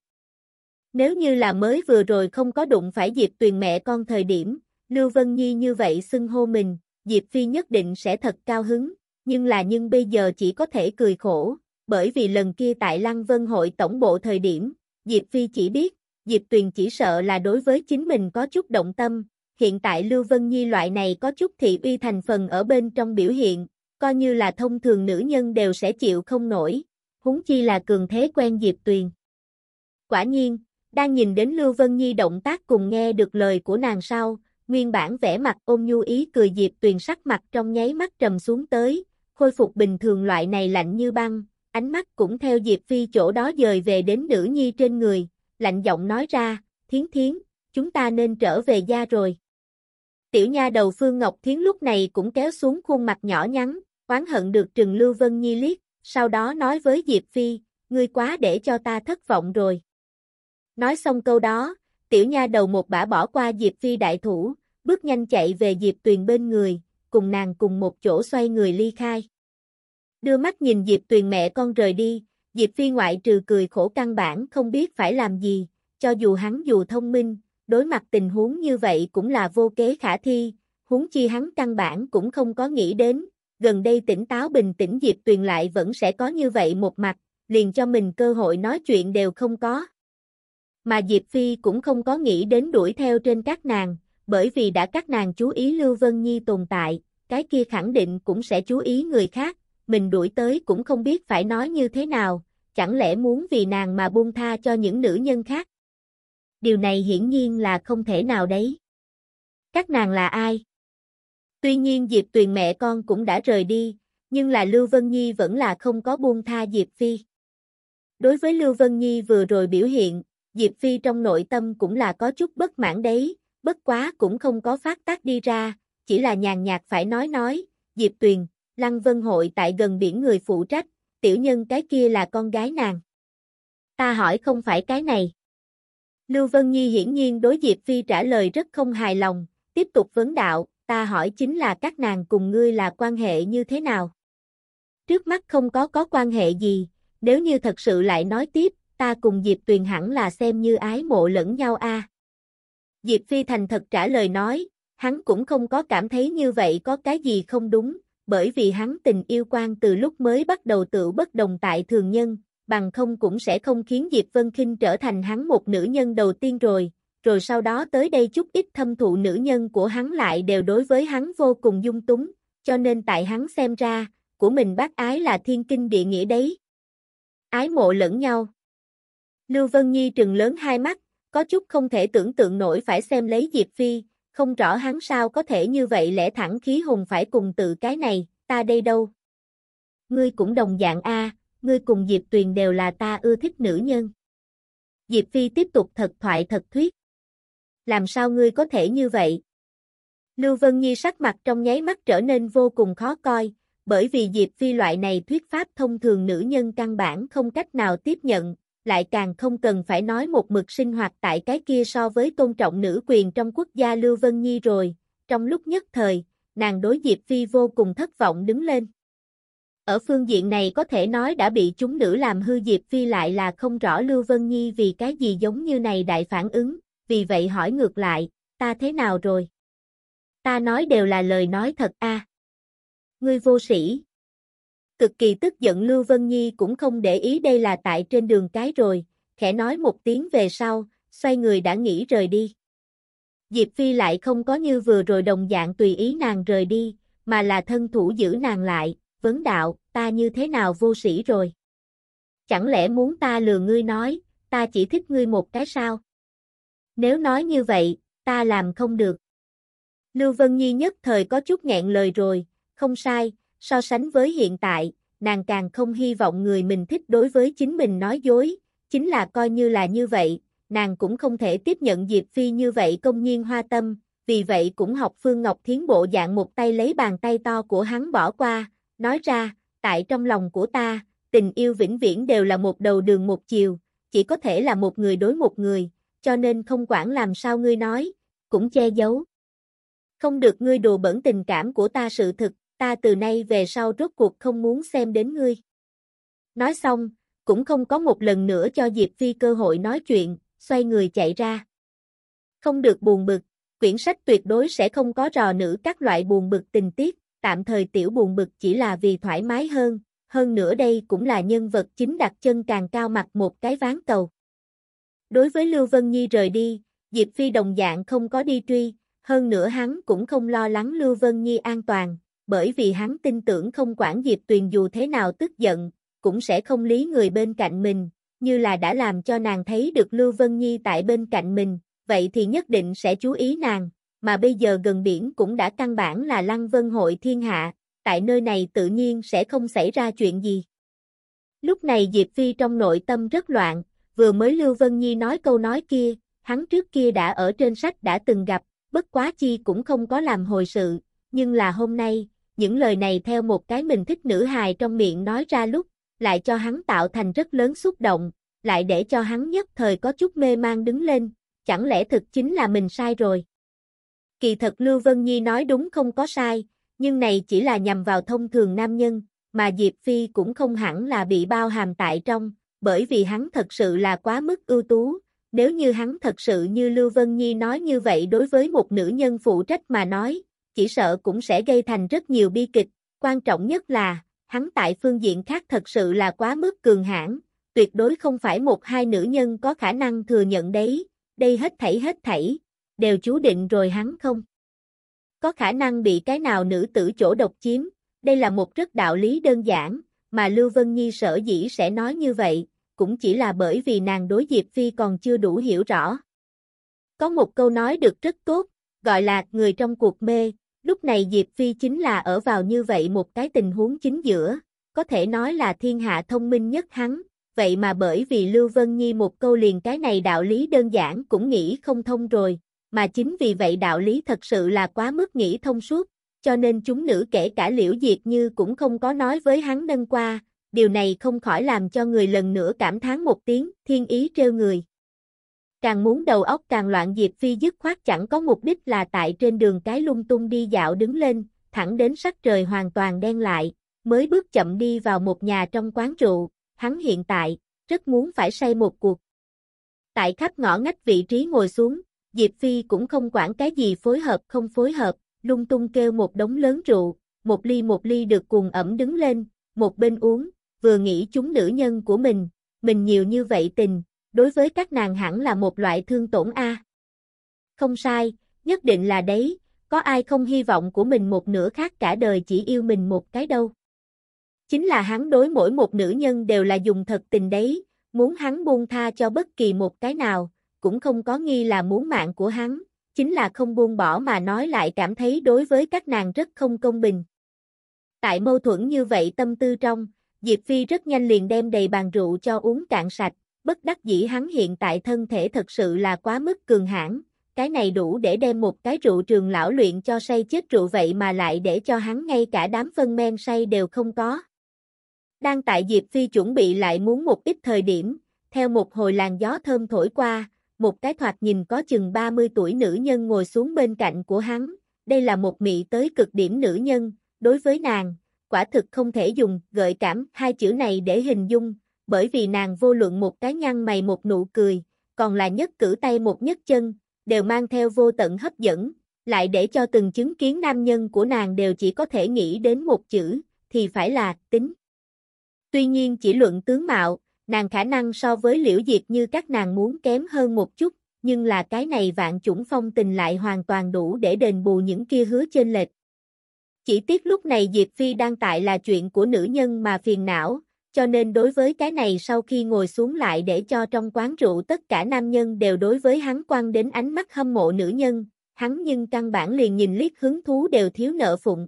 Nếu như là mới vừa rồi không có đụng phải Diệp Tuyền mẹ con thời điểm, Lưu Vân Nhi như vậy xưng hô mình, Diệp Phi nhất định sẽ thật cao hứng, nhưng là nhưng bây giờ chỉ có thể cười khổ, bởi vì lần kia tại Lăng Vân hội tổng bộ thời điểm, Diệp Phi chỉ biết, Diệp Tuyền chỉ sợ là đối với chính mình có chút động tâm, hiện tại Lưu Vân Nhi loại này có chút thị uy thành phần ở bên trong biểu hiện, coi như là thông thường nữ nhân đều sẽ chịu không nổi, huống chi là cường thế quen Diệp Tuyền. Quả nhiên, đang nhìn đến Lưu Vân Nhi động tác cùng nghe được lời của nàng sau, nguyên bản vẻ mặt ôm nhu ý cười Diệp Tuyền sắc mặt trong nháy mắt trầm xuống tới, khôi phục bình thường loại này lạnh như băng, ánh mắt cũng theo Diệp Phi chỗ đó dời về đến nữ nhi trên người, lạnh giọng nói ra, thiến thiến, chúng ta nên trở về gia rồi. Tiểu nha đầu Phương Ngọc Thiến lúc này cũng kéo xuống khuôn mặt nhỏ nhắn, oán hận được Trừng Lưu Vân Nhi liếc, sau đó nói với Diệp Phi, ngươi quá để cho ta thất vọng rồi. Nói xong câu đó, tiểu nha đầu một bả bỏ qua Diệp Phi đại thủ, bước nhanh chạy về Diệp Tuyền bên người, cùng nàng cùng một chỗ xoay người ly khai. Đưa mắt nhìn Diệp Tuyền mẹ con rời đi, Diệp Phi ngoại trừ cười khổ căn bản không biết phải làm gì, cho dù hắn dù thông minh, đối mặt tình huống như vậy cũng là vô kế khả thi, huống chi hắn căn bản cũng không có nghĩ đến, gần đây tỉnh táo bình tĩnh Diệp Tuyền lại vẫn sẽ có như vậy một mặt, liền cho mình cơ hội nói chuyện đều không có. Mà Diệp Phi cũng không có nghĩ đến đuổi theo trên các nàng, bởi vì đã các nàng chú ý Lưu Vân Nhi tồn tại, cái kia khẳng định cũng sẽ chú ý người khác, mình đuổi tới cũng không biết phải nói như thế nào, chẳng lẽ muốn vì nàng mà buông tha cho những nữ nhân khác. Điều này hiển nhiên là không thể nào đấy. Các nàng là ai? Tuy nhiên Diệp Tuyền mẹ con cũng đã rời đi, nhưng là Lưu Vân Nhi vẫn là không có buông tha Diệp Phi. Đối với Lưu Vân Nhi vừa rồi biểu hiện, Diệp Phi trong nội tâm cũng là có chút bất mãn đấy, bất quá cũng không có phát tác đi ra, chỉ là nhàn nhạt phải nói nói, Diệp Tuyền, Lăng Vân Hội tại gần biển người phụ trách, tiểu nhân cái kia là con gái nàng. Ta hỏi không phải cái này. Lưu Vân Nhi hiển nhiên đối Diệp Phi trả lời rất không hài lòng, tiếp tục vấn đạo, ta hỏi chính là các nàng cùng ngươi là quan hệ như thế nào? Trước mắt không có có quan hệ gì, nếu như thật sự lại nói tiếp, ta cùng Diệp Tuyền hẳn là xem như ái mộ lẫn nhau a. Diệp Phi thành thật trả lời nói, hắn cũng không có cảm thấy như vậy có cái gì không đúng, bởi vì hắn tình yêu quan từ lúc mới bắt đầu tự bất đồng tại thường nhân, bằng không cũng sẽ không khiến Diệp Vân Kinh trở thành hắn một nữ nhân đầu tiên rồi, rồi sau đó tới đây chút ít thâm thụ nữ nhân của hắn lại đều đối với hắn vô cùng dung túng, cho nên tại hắn xem ra, của mình bác ái là thiên kinh địa nghĩa đấy. Ái mộ lẫn nhau. Lưu Vân Nhi trừng lớn hai mắt, có chút không thể tưởng tượng nổi phải xem lấy Diệp Phi, không rõ hắn sao có thể như vậy lẽ thẳng khí hùng phải cùng tự cái này, ta đây đâu. Ngươi cũng đồng dạng a, ngươi cùng Diệp Tuyền đều là ta ưa thích nữ nhân. Diệp Phi tiếp tục thật thoại thật thuyết. Làm sao ngươi có thể như vậy? Lưu Vân Nhi sắc mặt trong nháy mắt trở nên vô cùng khó coi, bởi vì Diệp Phi loại này thuyết pháp thông thường nữ nhân căn bản không cách nào tiếp nhận, lại càng không cần phải nói một mực sinh hoạt tại cái kia so với tôn trọng nữ quyền trong quốc gia Lưu Vân Nhi rồi, trong lúc nhất thời, nàng đối Diệp Phi vô cùng thất vọng đứng lên. Ở phương diện này có thể nói đã bị chúng nữ làm hư Diệp Phi lại là không rõ Lưu Vân Nhi vì cái gì giống như này đại phản ứng, vì vậy hỏi ngược lại, ta thế nào rồi? Ta nói đều là lời nói thật a. Ngươi vô sĩ, Cực kỳ tức giận Lưu Vân Nhi cũng không để ý đây là tại trên đường cái rồi, khẽ nói một tiếng về sau, xoay người đã nghĩ rời đi. Diệp Phi lại không có như vừa rồi đồng dạng tùy ý nàng rời đi, mà là thân thủ giữ nàng lại, vấn đạo, ta như thế nào vô sĩ rồi? Chẳng lẽ muốn ta lừa ngươi nói, ta chỉ thích ngươi một cái sao? Nếu nói như vậy, ta làm không được. Lưu Vân Nhi nhất thời có chút nghẹn lời rồi, không sai, so sánh với hiện tại, nàng càng không hy vọng người mình thích đối với chính mình nói dối, chính là coi như là như vậy, nàng cũng không thể tiếp nhận Diệp Phi như vậy công nhiên hoa tâm, vì vậy cũng học Phương Ngọc Thiến bộ dạng một tay lấy bàn tay to của hắn bỏ qua, nói ra, tại trong lòng của ta, tình yêu vĩnh viễn đều là một đầu đường một chiều, chỉ có thể là một người đối một người, cho nên không quản làm sao ngươi nói, cũng che giấu. Không được ngươi đùa bẩn tình cảm của ta sự thực, ta từ nay về sau rốt cuộc không muốn xem đến ngươi. Nói xong, cũng không có một lần nữa cho Diệp Phi cơ hội nói chuyện, xoay người chạy ra. Không được buồn bực, quyển sách tuyệt đối sẽ không có rò nữ các loại buồn bực tình tiết, tạm thời tiểu buồn bực chỉ là vì thoải mái hơn, hơn nữa đây cũng là nhân vật chính đặt chân càng cao mặt một cái ván cầu. Đối với Lưu Vân Nhi rời đi, Diệp Phi đồng dạng không có đi truy, hơn nữa hắn cũng không lo lắng Lưu Vân Nhi an toàn, bởi vì hắn tin tưởng không quản Diệp Tuyền dù thế nào tức giận, cũng sẽ không lý người bên cạnh mình, như là đã làm cho nàng thấy được Lưu Vân Nhi tại bên cạnh mình, vậy thì nhất định sẽ chú ý nàng, mà bây giờ gần biển cũng đã căn bản là Lăng Vân hội thiên hạ, tại nơi này tự nhiên sẽ không xảy ra chuyện gì. Lúc này Diệp Phi trong nội tâm rất loạn, vừa mới Lưu Vân Nhi nói câu nói kia, hắn trước kia đã ở trên sách đã từng gặp, bất quá chi cũng không có làm hồi sự, nhưng là hôm nay, những lời này theo một cái mình thích nữ hài trong miệng nói ra lúc, lại cho hắn tạo thành rất lớn xúc động, lại để cho hắn nhất thời có chút mê mang đứng lên, chẳng lẽ thực chính là mình sai rồi. Kỳ thật Lưu Vân Nhi nói đúng không có sai, nhưng này chỉ là nhằm vào thông thường nam nhân, mà Diệp Phi cũng không hẳn là bị bao hàm tại trong, bởi vì hắn thật sự là quá mức ưu tú, nếu như hắn thật sự như Lưu Vân Nhi nói như vậy đối với một nữ nhân phụ trách mà nói, chỉ sợ cũng sẽ gây thành rất nhiều bi kịch, quan trọng nhất là, hắn tại phương diện khác thật sự là quá mức cường hãn, tuyệt đối không phải một hai nữ nhân có khả năng thừa nhận đấy, đây hết thảy hết thảy, đều chú định rồi hắn không. Có khả năng bị cái nào nữ tử chỗ độc chiếm, đây là một rất đạo lý đơn giản, mà Lưu Vân Nhi sở dĩ sẽ nói như vậy, cũng chỉ là bởi vì nàng đối Diệp Phi còn chưa đủ hiểu rõ. Có một câu nói được rất tốt, gọi là người trong cuộc mê, lúc này Diệp Phi chính là ở vào như vậy một cái tình huống chính giữa, có thể nói là thiên hạ thông minh nhất hắn, vậy mà bởi vì Lưu Vân Nhi một câu liền cái này đạo lý đơn giản cũng nghĩ không thông rồi, mà chính vì vậy đạo lý thật sự là quá mức nghĩ thông suốt, cho nên chúng nữ kể cả liễu diệt như cũng không có nói với hắn nâng qua, điều này không khỏi làm cho người lần nữa cảm thán một tiếng, thiên ý trêu người. Càng muốn đầu óc càng loạn Diệp Phi dứt khoát chẳng có mục đích là tại trên đường cái lung tung đi dạo đứng lên, thẳng đến sắc trời hoàn toàn đen lại, mới bước chậm đi vào một nhà trong quán rượu, hắn hiện tại, rất muốn phải say một cuộc. Tại khắp ngõ ngách vị trí ngồi xuống, Diệp Phi cũng không quản cái gì phối hợp không phối hợp, lung tung kêu một đống lớn rượu, một ly một ly được cùng ẩm đứng lên, một bên uống, vừa nghĩ chúng nữ nhân của mình, mình nhiều như vậy tình, đối với các nàng hẳn là một loại thương tổn A. Không sai, nhất định là đấy, có ai không hy vọng của mình một nửa khác cả đời chỉ yêu mình một cái đâu. Chính là hắn đối mỗi một nữ nhân đều là dùng thật tình đấy, muốn hắn buông tha cho bất kỳ một cái nào, cũng không có nghi là muốn mạng của hắn, chính là không buông bỏ mà nói lại cảm thấy đối với các nàng rất không công bình. Tại mâu thuẫn như vậy tâm tư trong, Diệp Phi rất nhanh liền đem đầy bàn rượu cho uống cạn sạch, bất đắc dĩ hắn hiện tại thân thể thật sự là quá mức cường hãn, cái này đủ để đem một cái rượu trường lão luyện cho say chết rượu vậy mà lại để cho hắn ngay cả đám phân men say đều không có. Đang tại Diệp Phi chuẩn bị lại muốn một ít thời điểm, theo một hồi làn gió thơm thổi qua, một cái thoạt nhìn có chừng 30 tuổi nữ nhân ngồi xuống bên cạnh của hắn, đây là một mị tới cực điểm nữ nhân, đối với nàng, quả thực không thể dùng gợi cảm hai chữ này để hình dung, bởi vì nàng vô luận một cái nhăn mày một nụ cười, còn là nhất cử tay một nhất chân, đều mang theo vô tận hấp dẫn, lại để cho từng chứng kiến nam nhân của nàng đều chỉ có thể nghĩ đến một chữ, thì phải là tính. Tuy nhiên chỉ luận tướng mạo, nàng khả năng so với liễu diệt như các nàng muốn kém hơn một chút, nhưng là cái này vạn chủng phong tình lại hoàn toàn đủ để đền bù những kia hứa trên lệch. Chỉ tiếc lúc này Diệp Phi đang tại là chuyện của nữ nhân mà phiền não, cho nên đối với cái này sau khi ngồi xuống lại để cho trong quán rượu tất cả nam nhân đều đối với hắn quan đến ánh mắt hâm mộ nữ nhân, hắn nhưng căn bản liền nhìn liếc hứng thú đều thiếu nợ phụng.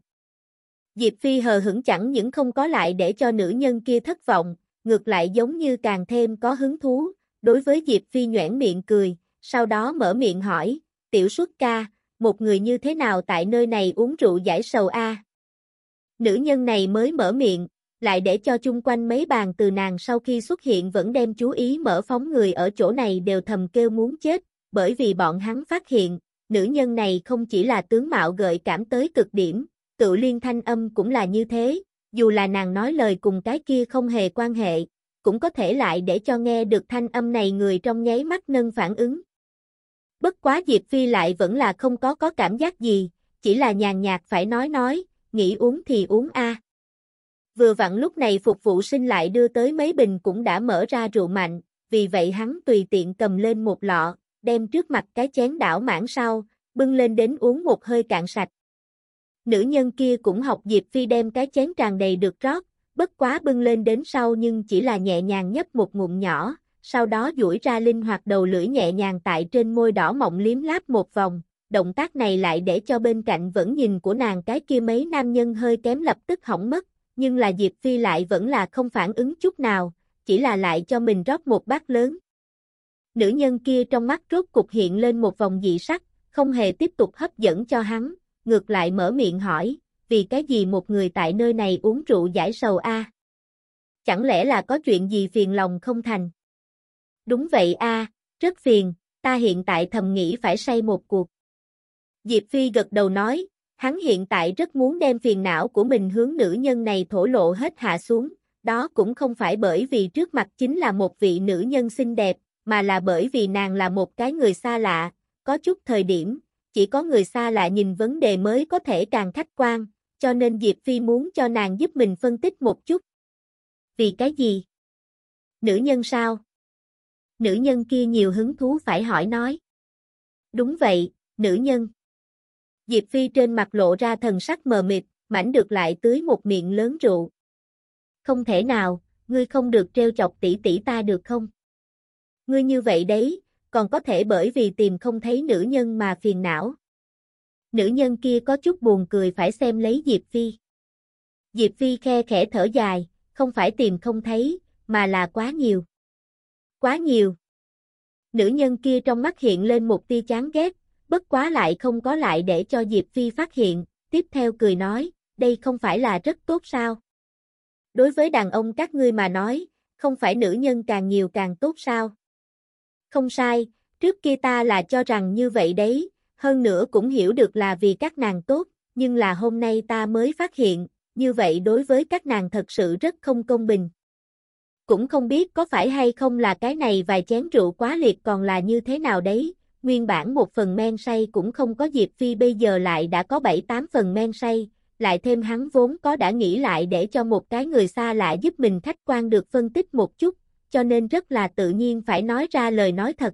Diệp Phi hờ hững chẳng những không có lại để cho nữ nhân kia thất vọng, ngược lại giống như càng thêm có hứng thú, đối với Diệp Phi nhoẻn miệng cười, sau đó mở miệng hỏi, tiểu xuất ca, một người như thế nào tại nơi này uống rượu giải sầu a? Nữ nhân này mới mở miệng, lại để cho chung quanh mấy bàn từ nàng sau khi xuất hiện vẫn đem chú ý mở phóng người ở chỗ này đều thầm kêu muốn chết, bởi vì bọn hắn phát hiện, nữ nhân này không chỉ là tướng mạo gợi cảm tới cực điểm, tự liên thanh âm cũng là như thế, dù là nàng nói lời cùng cái kia không hề quan hệ, cũng có thể lại để cho nghe được thanh âm này người trong nháy mắt nâng phản ứng. Bất quá Diệp Phi lại vẫn là không có có cảm giác gì, chỉ là nhàn nhạt phải nói nói, nghĩ uống thì uống a. Vừa vặn lúc này phục vụ sinh lại đưa tới mấy bình cũng đã mở ra rượu mạnh, vì vậy hắn tùy tiện cầm lên một lọ, đem trước mặt cái chén đảo mãn sau, bưng lên đến uống một hơi cạn sạch. Nữ nhân kia cũng học Diệp Phi đem cái chén tràn đầy được rót, bất quá bưng lên đến sau nhưng chỉ là nhẹ nhàng nhấp một ngụm nhỏ, sau đó duỗi ra linh hoạt đầu lưỡi nhẹ nhàng tại trên môi đỏ mọng liếm láp một vòng, động tác này lại để cho bên cạnh vẫn nhìn của nàng cái kia mấy nam nhân hơi kém lập tức hỏng mất, nhưng là Diệp Phi lại vẫn là không phản ứng chút nào, chỉ là lại cho mình rót một bát lớn. Nữ nhân kia trong mắt rốt cục hiện lên một vòng dị sắc, không hề tiếp tục hấp dẫn cho hắn, ngược lại mở miệng hỏi, vì cái gì một người tại nơi này uống rượu giải sầu a? Chẳng lẽ là có chuyện gì phiền lòng không thành? Đúng vậy a, rất phiền, ta hiện tại thầm nghĩ phải say một cuộc. Diệp Phi gật đầu nói, hắn hiện tại rất muốn đem phiền não của mình hướng nữ nhân này thổ lộ hết hạ xuống, đó cũng không phải bởi vì trước mặt chính là một vị nữ nhân xinh đẹp, mà là bởi vì nàng là một cái người xa lạ, có chút thời điểm, chỉ có người xa lạ nhìn vấn đề mới có thể càng khách quan, cho nên Diệp Phi muốn cho nàng giúp mình phân tích một chút. Vì cái gì? Nữ nhân sao? Nữ nhân kia nhiều hứng thú phải hỏi nói. Đúng vậy, nữ nhân. Diệp Phi trên mặt lộ ra thần sắc mờ mịt, mảnh được lại tưới một miệng lớn rượu. Không thể nào, ngươi không được treo chọc tỷ tỷ ta được không? Ngươi như vậy đấy, còn có thể bởi vì tìm không thấy nữ nhân mà phiền não. Nữ nhân kia có chút buồn cười phải xem lấy Diệp Phi. Diệp Phi khe khẽ thở dài, không phải tìm không thấy, mà là quá nhiều. Quá nhiều. Nữ nhân kia trong mắt hiện lên một tia chán ghét, bất quá lại không có lại để cho Diệp Phi phát hiện, tiếp theo cười nói, đây không phải là rất tốt sao? Đối với đàn ông các ngươi mà nói, không phải nữ nhân càng nhiều càng tốt sao? Không sai, trước kia ta là cho rằng như vậy đấy, hơn nữa cũng hiểu được là vì các nàng tốt, nhưng là hôm nay ta mới phát hiện, như vậy đối với các nàng thật sự rất không công bình. Cũng không biết có phải hay không là cái này vài chén rượu quá liệt còn là như thế nào đấy, nguyên bản một phần men say cũng không có Diệp Phi bây giờ lại đã có 7-8 phần men say, lại thêm hắn vốn có đã nghĩ lại để cho một cái người xa lạ giúp mình khách quan được phân tích một chút, cho nên rất là tự nhiên phải nói ra lời nói thật.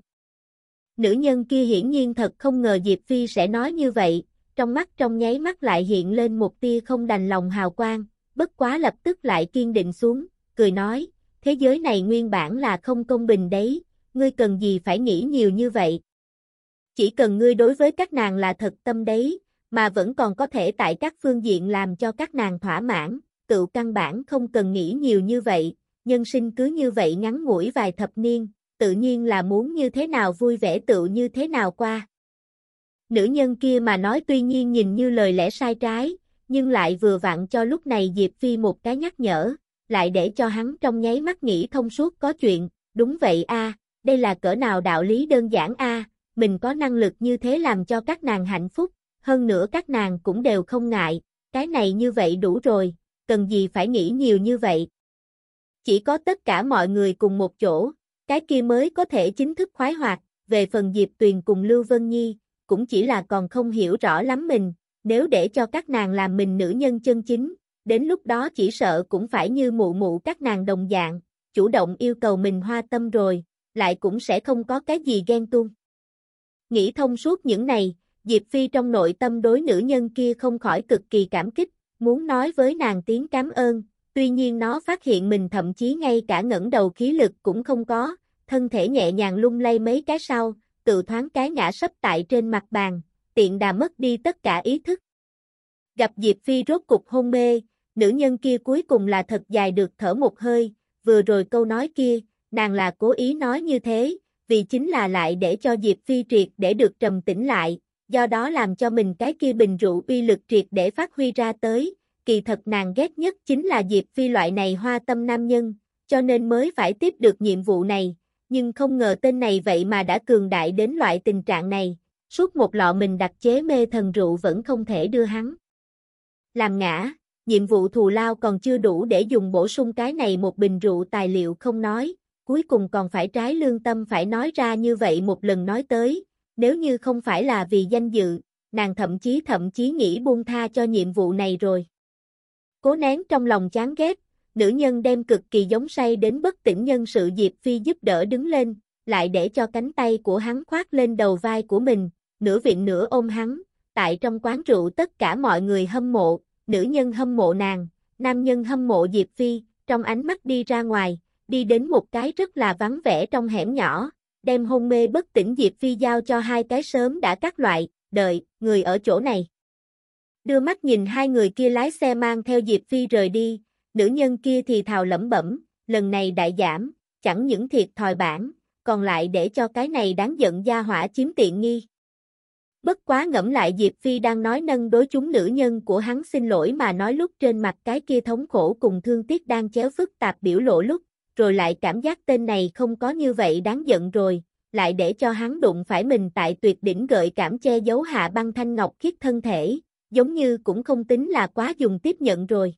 Nữ nhân kia hiển nhiên thật không ngờ Diệp Phi sẽ nói như vậy, trong mắt trong nháy mắt lại hiện lên một tia không đành lòng hào quang, bất quá lập tức lại kiên định xuống, cười nói, thế giới này nguyên bản là không công bình đấy, ngươi cần gì phải nghĩ nhiều như vậy. Chỉ cần ngươi đối với các nàng là thật tâm đấy, mà vẫn còn có thể tại các phương diện làm cho các nàng thỏa mãn, tự căn bản không cần nghĩ nhiều như vậy, nhân sinh cứ như vậy ngắn ngủi vài thập niên, tự nhiên là muốn như thế nào vui vẻ tự như thế nào qua. Nữ nhân kia mà nói tuy nhiên nhìn như lời lẽ sai trái, nhưng lại vừa vặn cho lúc này Diệp Phi một cái nhắc nhở, lại để cho hắn trong nháy mắt nghĩ thông suốt có chuyện, đúng vậy a, đây là cỡ nào đạo lý đơn giản a, mình có năng lực như thế làm cho các nàng hạnh phúc, hơn nữa các nàng cũng đều không ngại, cái này như vậy đủ rồi, cần gì phải nghĩ nhiều như vậy. Chỉ có tất cả mọi người cùng một chỗ, cái kia mới có thể chính thức khoái hoạt, về phần Diệp Tuyền cùng Lưu Vân Nhi, cũng chỉ là còn không hiểu rõ lắm mình, nếu để cho các nàng làm mình nữ nhân chân chính, đến lúc đó chỉ sợ cũng phải như mụ mụ các nàng đồng dạng, chủ động yêu cầu mình hoa tâm rồi, lại cũng sẽ không có cái gì ghen tuông. Nghĩ thông suốt những này, Diệp Phi trong nội tâm đối nữ nhân kia không khỏi cực kỳ cảm kích, muốn nói với nàng tiếng cảm ơn, tuy nhiên nó phát hiện mình thậm chí ngay cả ngẩng đầu khí lực cũng không có, thân thể nhẹ nhàng lung lay mấy cái sau, tự thoáng cái ngã sấp tại trên mặt bàn, tiện đà mất đi tất cả ý thức. Gặp Diệp Phi rốt cục hôn mê, nữ nhân kia cuối cùng là thật dài được thở một hơi, vừa rồi câu nói kia, nàng là cố ý nói như thế, vì chính là lại để cho Diệp Phi triệt để được trầm tĩnh lại, do đó làm cho mình cái kia bình rượu uy lực triệt để phát huy ra tới, kỳ thật nàng ghét nhất chính là Diệp Phi loại này hoa tâm nam nhân, cho nên mới phải tiếp được nhiệm vụ này, nhưng không ngờ tên này vậy mà đã cường đại đến loại tình trạng này, suốt một lọ mình đặt chế mê thần rượu vẫn không thể đưa hắn. Làm ngã, nhiệm vụ thù lao còn chưa đủ để dùng bổ sung cái này một bình rượu tài liệu không nói, cuối cùng còn phải trái lương tâm phải nói ra như vậy một lần nói tới, nếu như không phải là vì danh dự, nàng thậm chí thậm chí nghĩ buông tha cho nhiệm vụ này rồi. Cố nén trong lòng chán ghét, nữ nhân đem cực kỳ giống say đến bất tỉnh nhân sự Diệp Phi giúp đỡ đứng lên, lại để cho cánh tay của hắn khoác lên đầu vai của mình, nửa viện nửa ôm hắn, tại trong quán rượu tất cả mọi người hâm mộ, nữ nhân hâm mộ nàng, nam nhân hâm mộ Diệp Phi, trong ánh mắt đi ra ngoài, đi đến một cái rất là vắng vẻ trong hẻm nhỏ, đem hôn mê bất tỉnh Diệp Phi giao cho hai cái sớm đã cắt loại, đợi, người ở chỗ này. Đưa mắt nhìn hai người kia lái xe mang theo Diệp Phi rời đi, nữ nhân kia thì thào lẩm bẩm, lần này đại giảm, chẳng những thiệt thòi bản, còn lại để cho cái này đáng giận gia hỏa chiếm tiện nghi. Bất quá ngẫm lại Diệp Phi đang nói nâng đối chúng nữ nhân của hắn xin lỗi mà nói lúc trên mặt cái kia thống khổ cùng thương tiếc đang chéo phức tạp biểu lộ lúc, rồi lại cảm giác tên này không có như vậy đáng giận rồi, lại để cho hắn đụng phải mình tại tuyệt đỉnh gợi cảm che giấu hạ băng thanh ngọc khiết thân thể, giống như cũng không tính là quá dùng tiếp nhận rồi.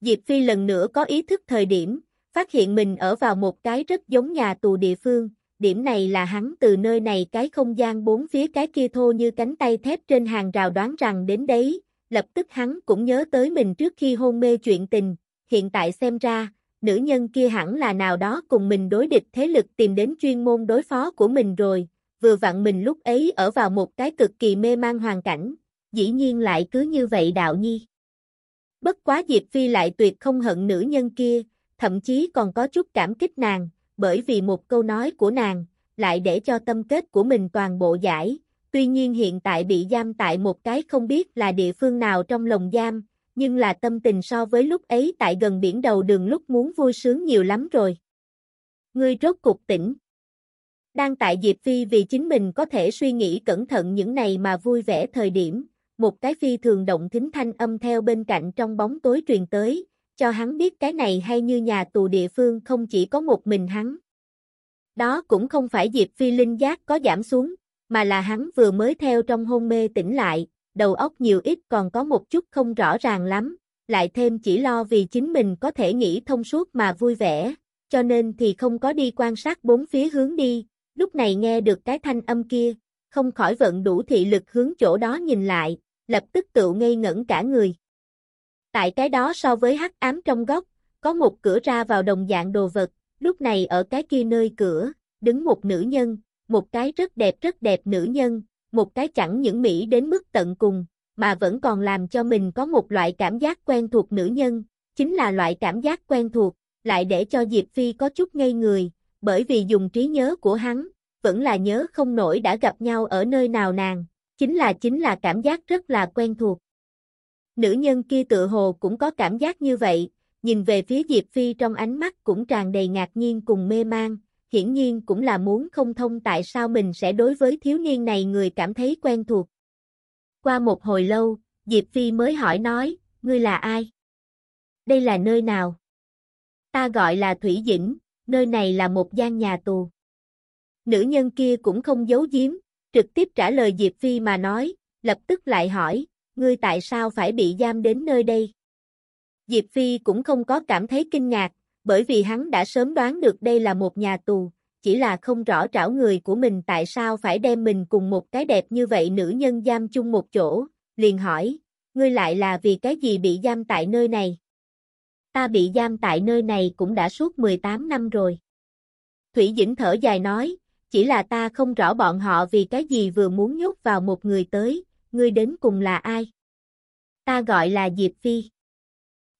Diệp Phi lần nữa có ý thức thời điểm, phát hiện mình ở vào một cái rất giống nhà tù địa phương, điểm này là hắn từ nơi này cái không gian bốn phía cái kia thô như cánh tay thép trên hàng rào đoán rằng đến đấy, lập tức hắn cũng nhớ tới mình trước khi hôn mê chuyện tình, hiện tại xem ra, nữ nhân kia hẳn là nào đó cùng mình đối địch thế lực tìm đến chuyên môn đối phó của mình rồi, vừa vặn mình lúc ấy ở vào một cái cực kỳ mê mang hoàn cảnh, dĩ nhiên lại cứ như vậy đạo nhi. Bất quá Diệp Phi lại tuyệt không hận nữ nhân kia, thậm chí còn có chút cảm kích nàng, bởi vì một câu nói của nàng, lại để cho tâm kết của mình toàn bộ giải, tuy nhiên hiện tại bị giam tại một cái không biết là địa phương nào trong lồng giam, nhưng là tâm tình so với lúc ấy tại gần biển đầu đường lúc muốn vui sướng nhiều lắm rồi. Ngươi rốt cục tỉnh. Đang tại Diệp Phi vì chính mình có thể suy nghĩ cẩn thận những này mà vui vẻ thời điểm, một cái phi thường động thính thanh âm theo bên cạnh trong bóng tối truyền tới, cho hắn biết cái này hay như nhà tù địa phương không chỉ có một mình hắn. Đó cũng không phải Diệp Phi linh giác có giảm xuống, mà là hắn vừa mới theo trong hôn mê tỉnh lại, đầu óc nhiều ít còn có một chút không rõ ràng lắm, lại thêm chỉ lo vì chính mình có thể nghĩ thông suốt mà vui vẻ, cho nên thì không có đi quan sát bốn phía hướng đi, lúc này nghe được cái thanh âm kia, không khỏi vận đủ thị lực hướng chỗ đó nhìn lại, lập tức tự ngây ngẩn cả người. Tại cái đó so với hắc ám trong góc, có một cửa ra vào đồng dạng đồ vật, lúc này ở cái kia nơi cửa, đứng một nữ nhân, một cái rất đẹp rất đẹp nữ nhân, một cái chẳng những mỹ đến mức tận cùng, mà vẫn còn làm cho mình có một loại cảm giác quen thuộc nữ nhân, chính là loại cảm giác quen thuộc, lại để cho Diệp Phi có chút ngây người, bởi vì dùng trí nhớ của hắn, vẫn là nhớ không nổi đã gặp nhau ở nơi nào nàng, chính là chính là cảm giác rất là quen thuộc. Nữ nhân kia tự hồ cũng có cảm giác như vậy, nhìn về phía Diệp Phi trong ánh mắt cũng tràn đầy ngạc nhiên cùng mê mang, hiển nhiên cũng là muốn không thông tại sao mình sẽ đối với thiếu niên này người cảm thấy quen thuộc. Qua một hồi lâu, Diệp Phi mới hỏi nói, ngươi là ai? Đây là nơi nào? Ta gọi là Thủy Dĩnh, nơi này là một gian nhà tù. Nữ nhân kia cũng không giấu giếm, trực tiếp trả lời Diệp Phi mà nói, lập tức lại hỏi, ngươi tại sao phải bị giam đến nơi đây? Diệp Phi cũng không có cảm thấy kinh ngạc, bởi vì hắn đã sớm đoán được đây là một nhà tù, chỉ là không rõ trảo người của mình tại sao phải đem mình cùng một cái đẹp như vậy nữ nhân giam chung một chỗ, liền hỏi, ngươi lại là vì cái gì bị giam tại nơi này? Ta bị giam tại nơi này cũng đã suốt 18 năm rồi. Thủy Dĩnh thở dài nói, chỉ là ta không rõ bọn họ vì cái gì vừa muốn nhốt vào một người tới, ngươi đến cùng là ai? Ta gọi là Diệp Phi.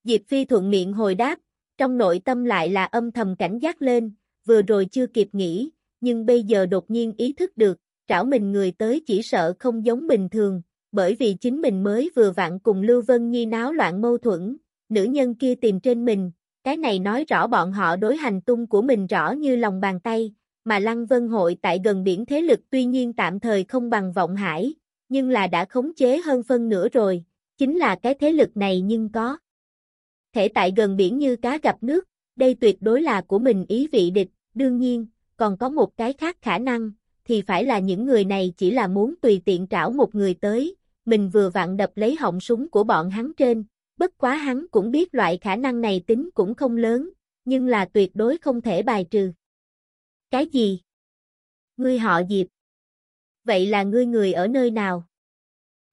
Diệp Phi thuận miệng hồi đáp, trong nội tâm lại là âm thầm cảnh giác lên, vừa rồi chưa kịp nghĩ, nhưng bây giờ đột nhiên ý thức được, trảo mình người tới chỉ sợ không giống bình thường, bởi vì chính mình mới vừa vặn cùng Lưu Vân Nhi náo loạn mâu thuẫn, nữ nhân kia tìm trên mình, cái này nói rõ bọn họ đối hành tung của mình rõ như lòng bàn tay, mà Lăng Vân hội tại gần biển thế lực tuy nhiên tạm thời không bằng vọng hải, nhưng là đã khống chế hơn phân nửa rồi, chính là cái thế lực này nhưng có. Thể tại gần biển như cá gặp nước, đây tuyệt đối là của mình ý vị địch, đương nhiên, còn có một cái khác khả năng, thì phải là những người này chỉ là muốn tùy tiện trảo một người tới, mình vừa vặn đập lấy họng súng của bọn hắn trên, bất quá hắn cũng biết loại khả năng này tính cũng không lớn, nhưng là tuyệt đối không thể bài trừ. Cái gì? Ngươi họ Diệp. Vậy là ngươi người ở nơi nào?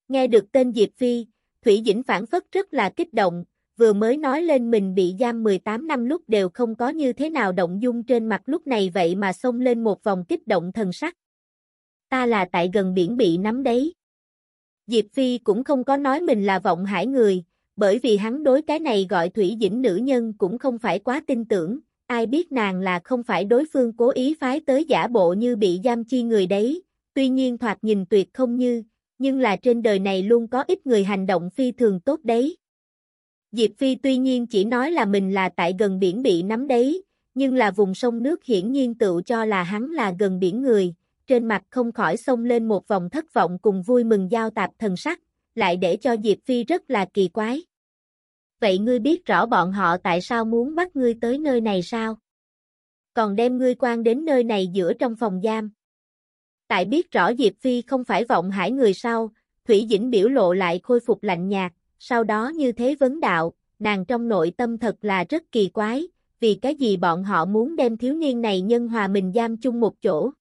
Nghe được tên Diệp Phi, Thủy Dĩnh phản phất rất là kích động, vừa mới nói lên mình bị giam 18 năm lúc đều không có như thế nào động dung trên mặt lúc này vậy mà xông lên một vòng kích động thần sắc. Ta là tại gần biển bị nắm đấy. Diệp Phi cũng không có nói mình là vọng hải người, bởi vì hắn đối cái này gọi Thủy Dĩnh nữ nhân cũng không phải quá tin tưởng, ai biết nàng là không phải đối phương cố ý phái tới giả bộ như bị giam chi người đấy, tuy nhiên thoạt nhìn tuyệt không như, nhưng là trên đời này luôn có ít người hành động phi thường tốt đấy. Diệp Phi tuy nhiên chỉ nói là mình là tại gần biển bị nắm đấy, nhưng là vùng sông nước hiển nhiên tự cho là hắn là gần biển người, trên mặt không khỏi xông lên một vòng thất vọng cùng vui mừng giao tạp thần sắc, lại để cho Diệp Phi rất là kỳ quái. Vậy ngươi biết rõ bọn họ tại sao muốn bắt ngươi tới nơi này sao? Còn đem ngươi quan đến nơi này giữa trong phòng giam. Tại biết rõ Diệp Phi không phải vọng hải người sau, Thủy Dĩnh biểu lộ lại khôi phục lạnh nhạt, sau đó như thế vấn đạo, nàng trong nội tâm thật là rất kỳ quái, vì cái gì bọn họ muốn đem thiếu niên này nhân hòa mình giam chung một chỗ.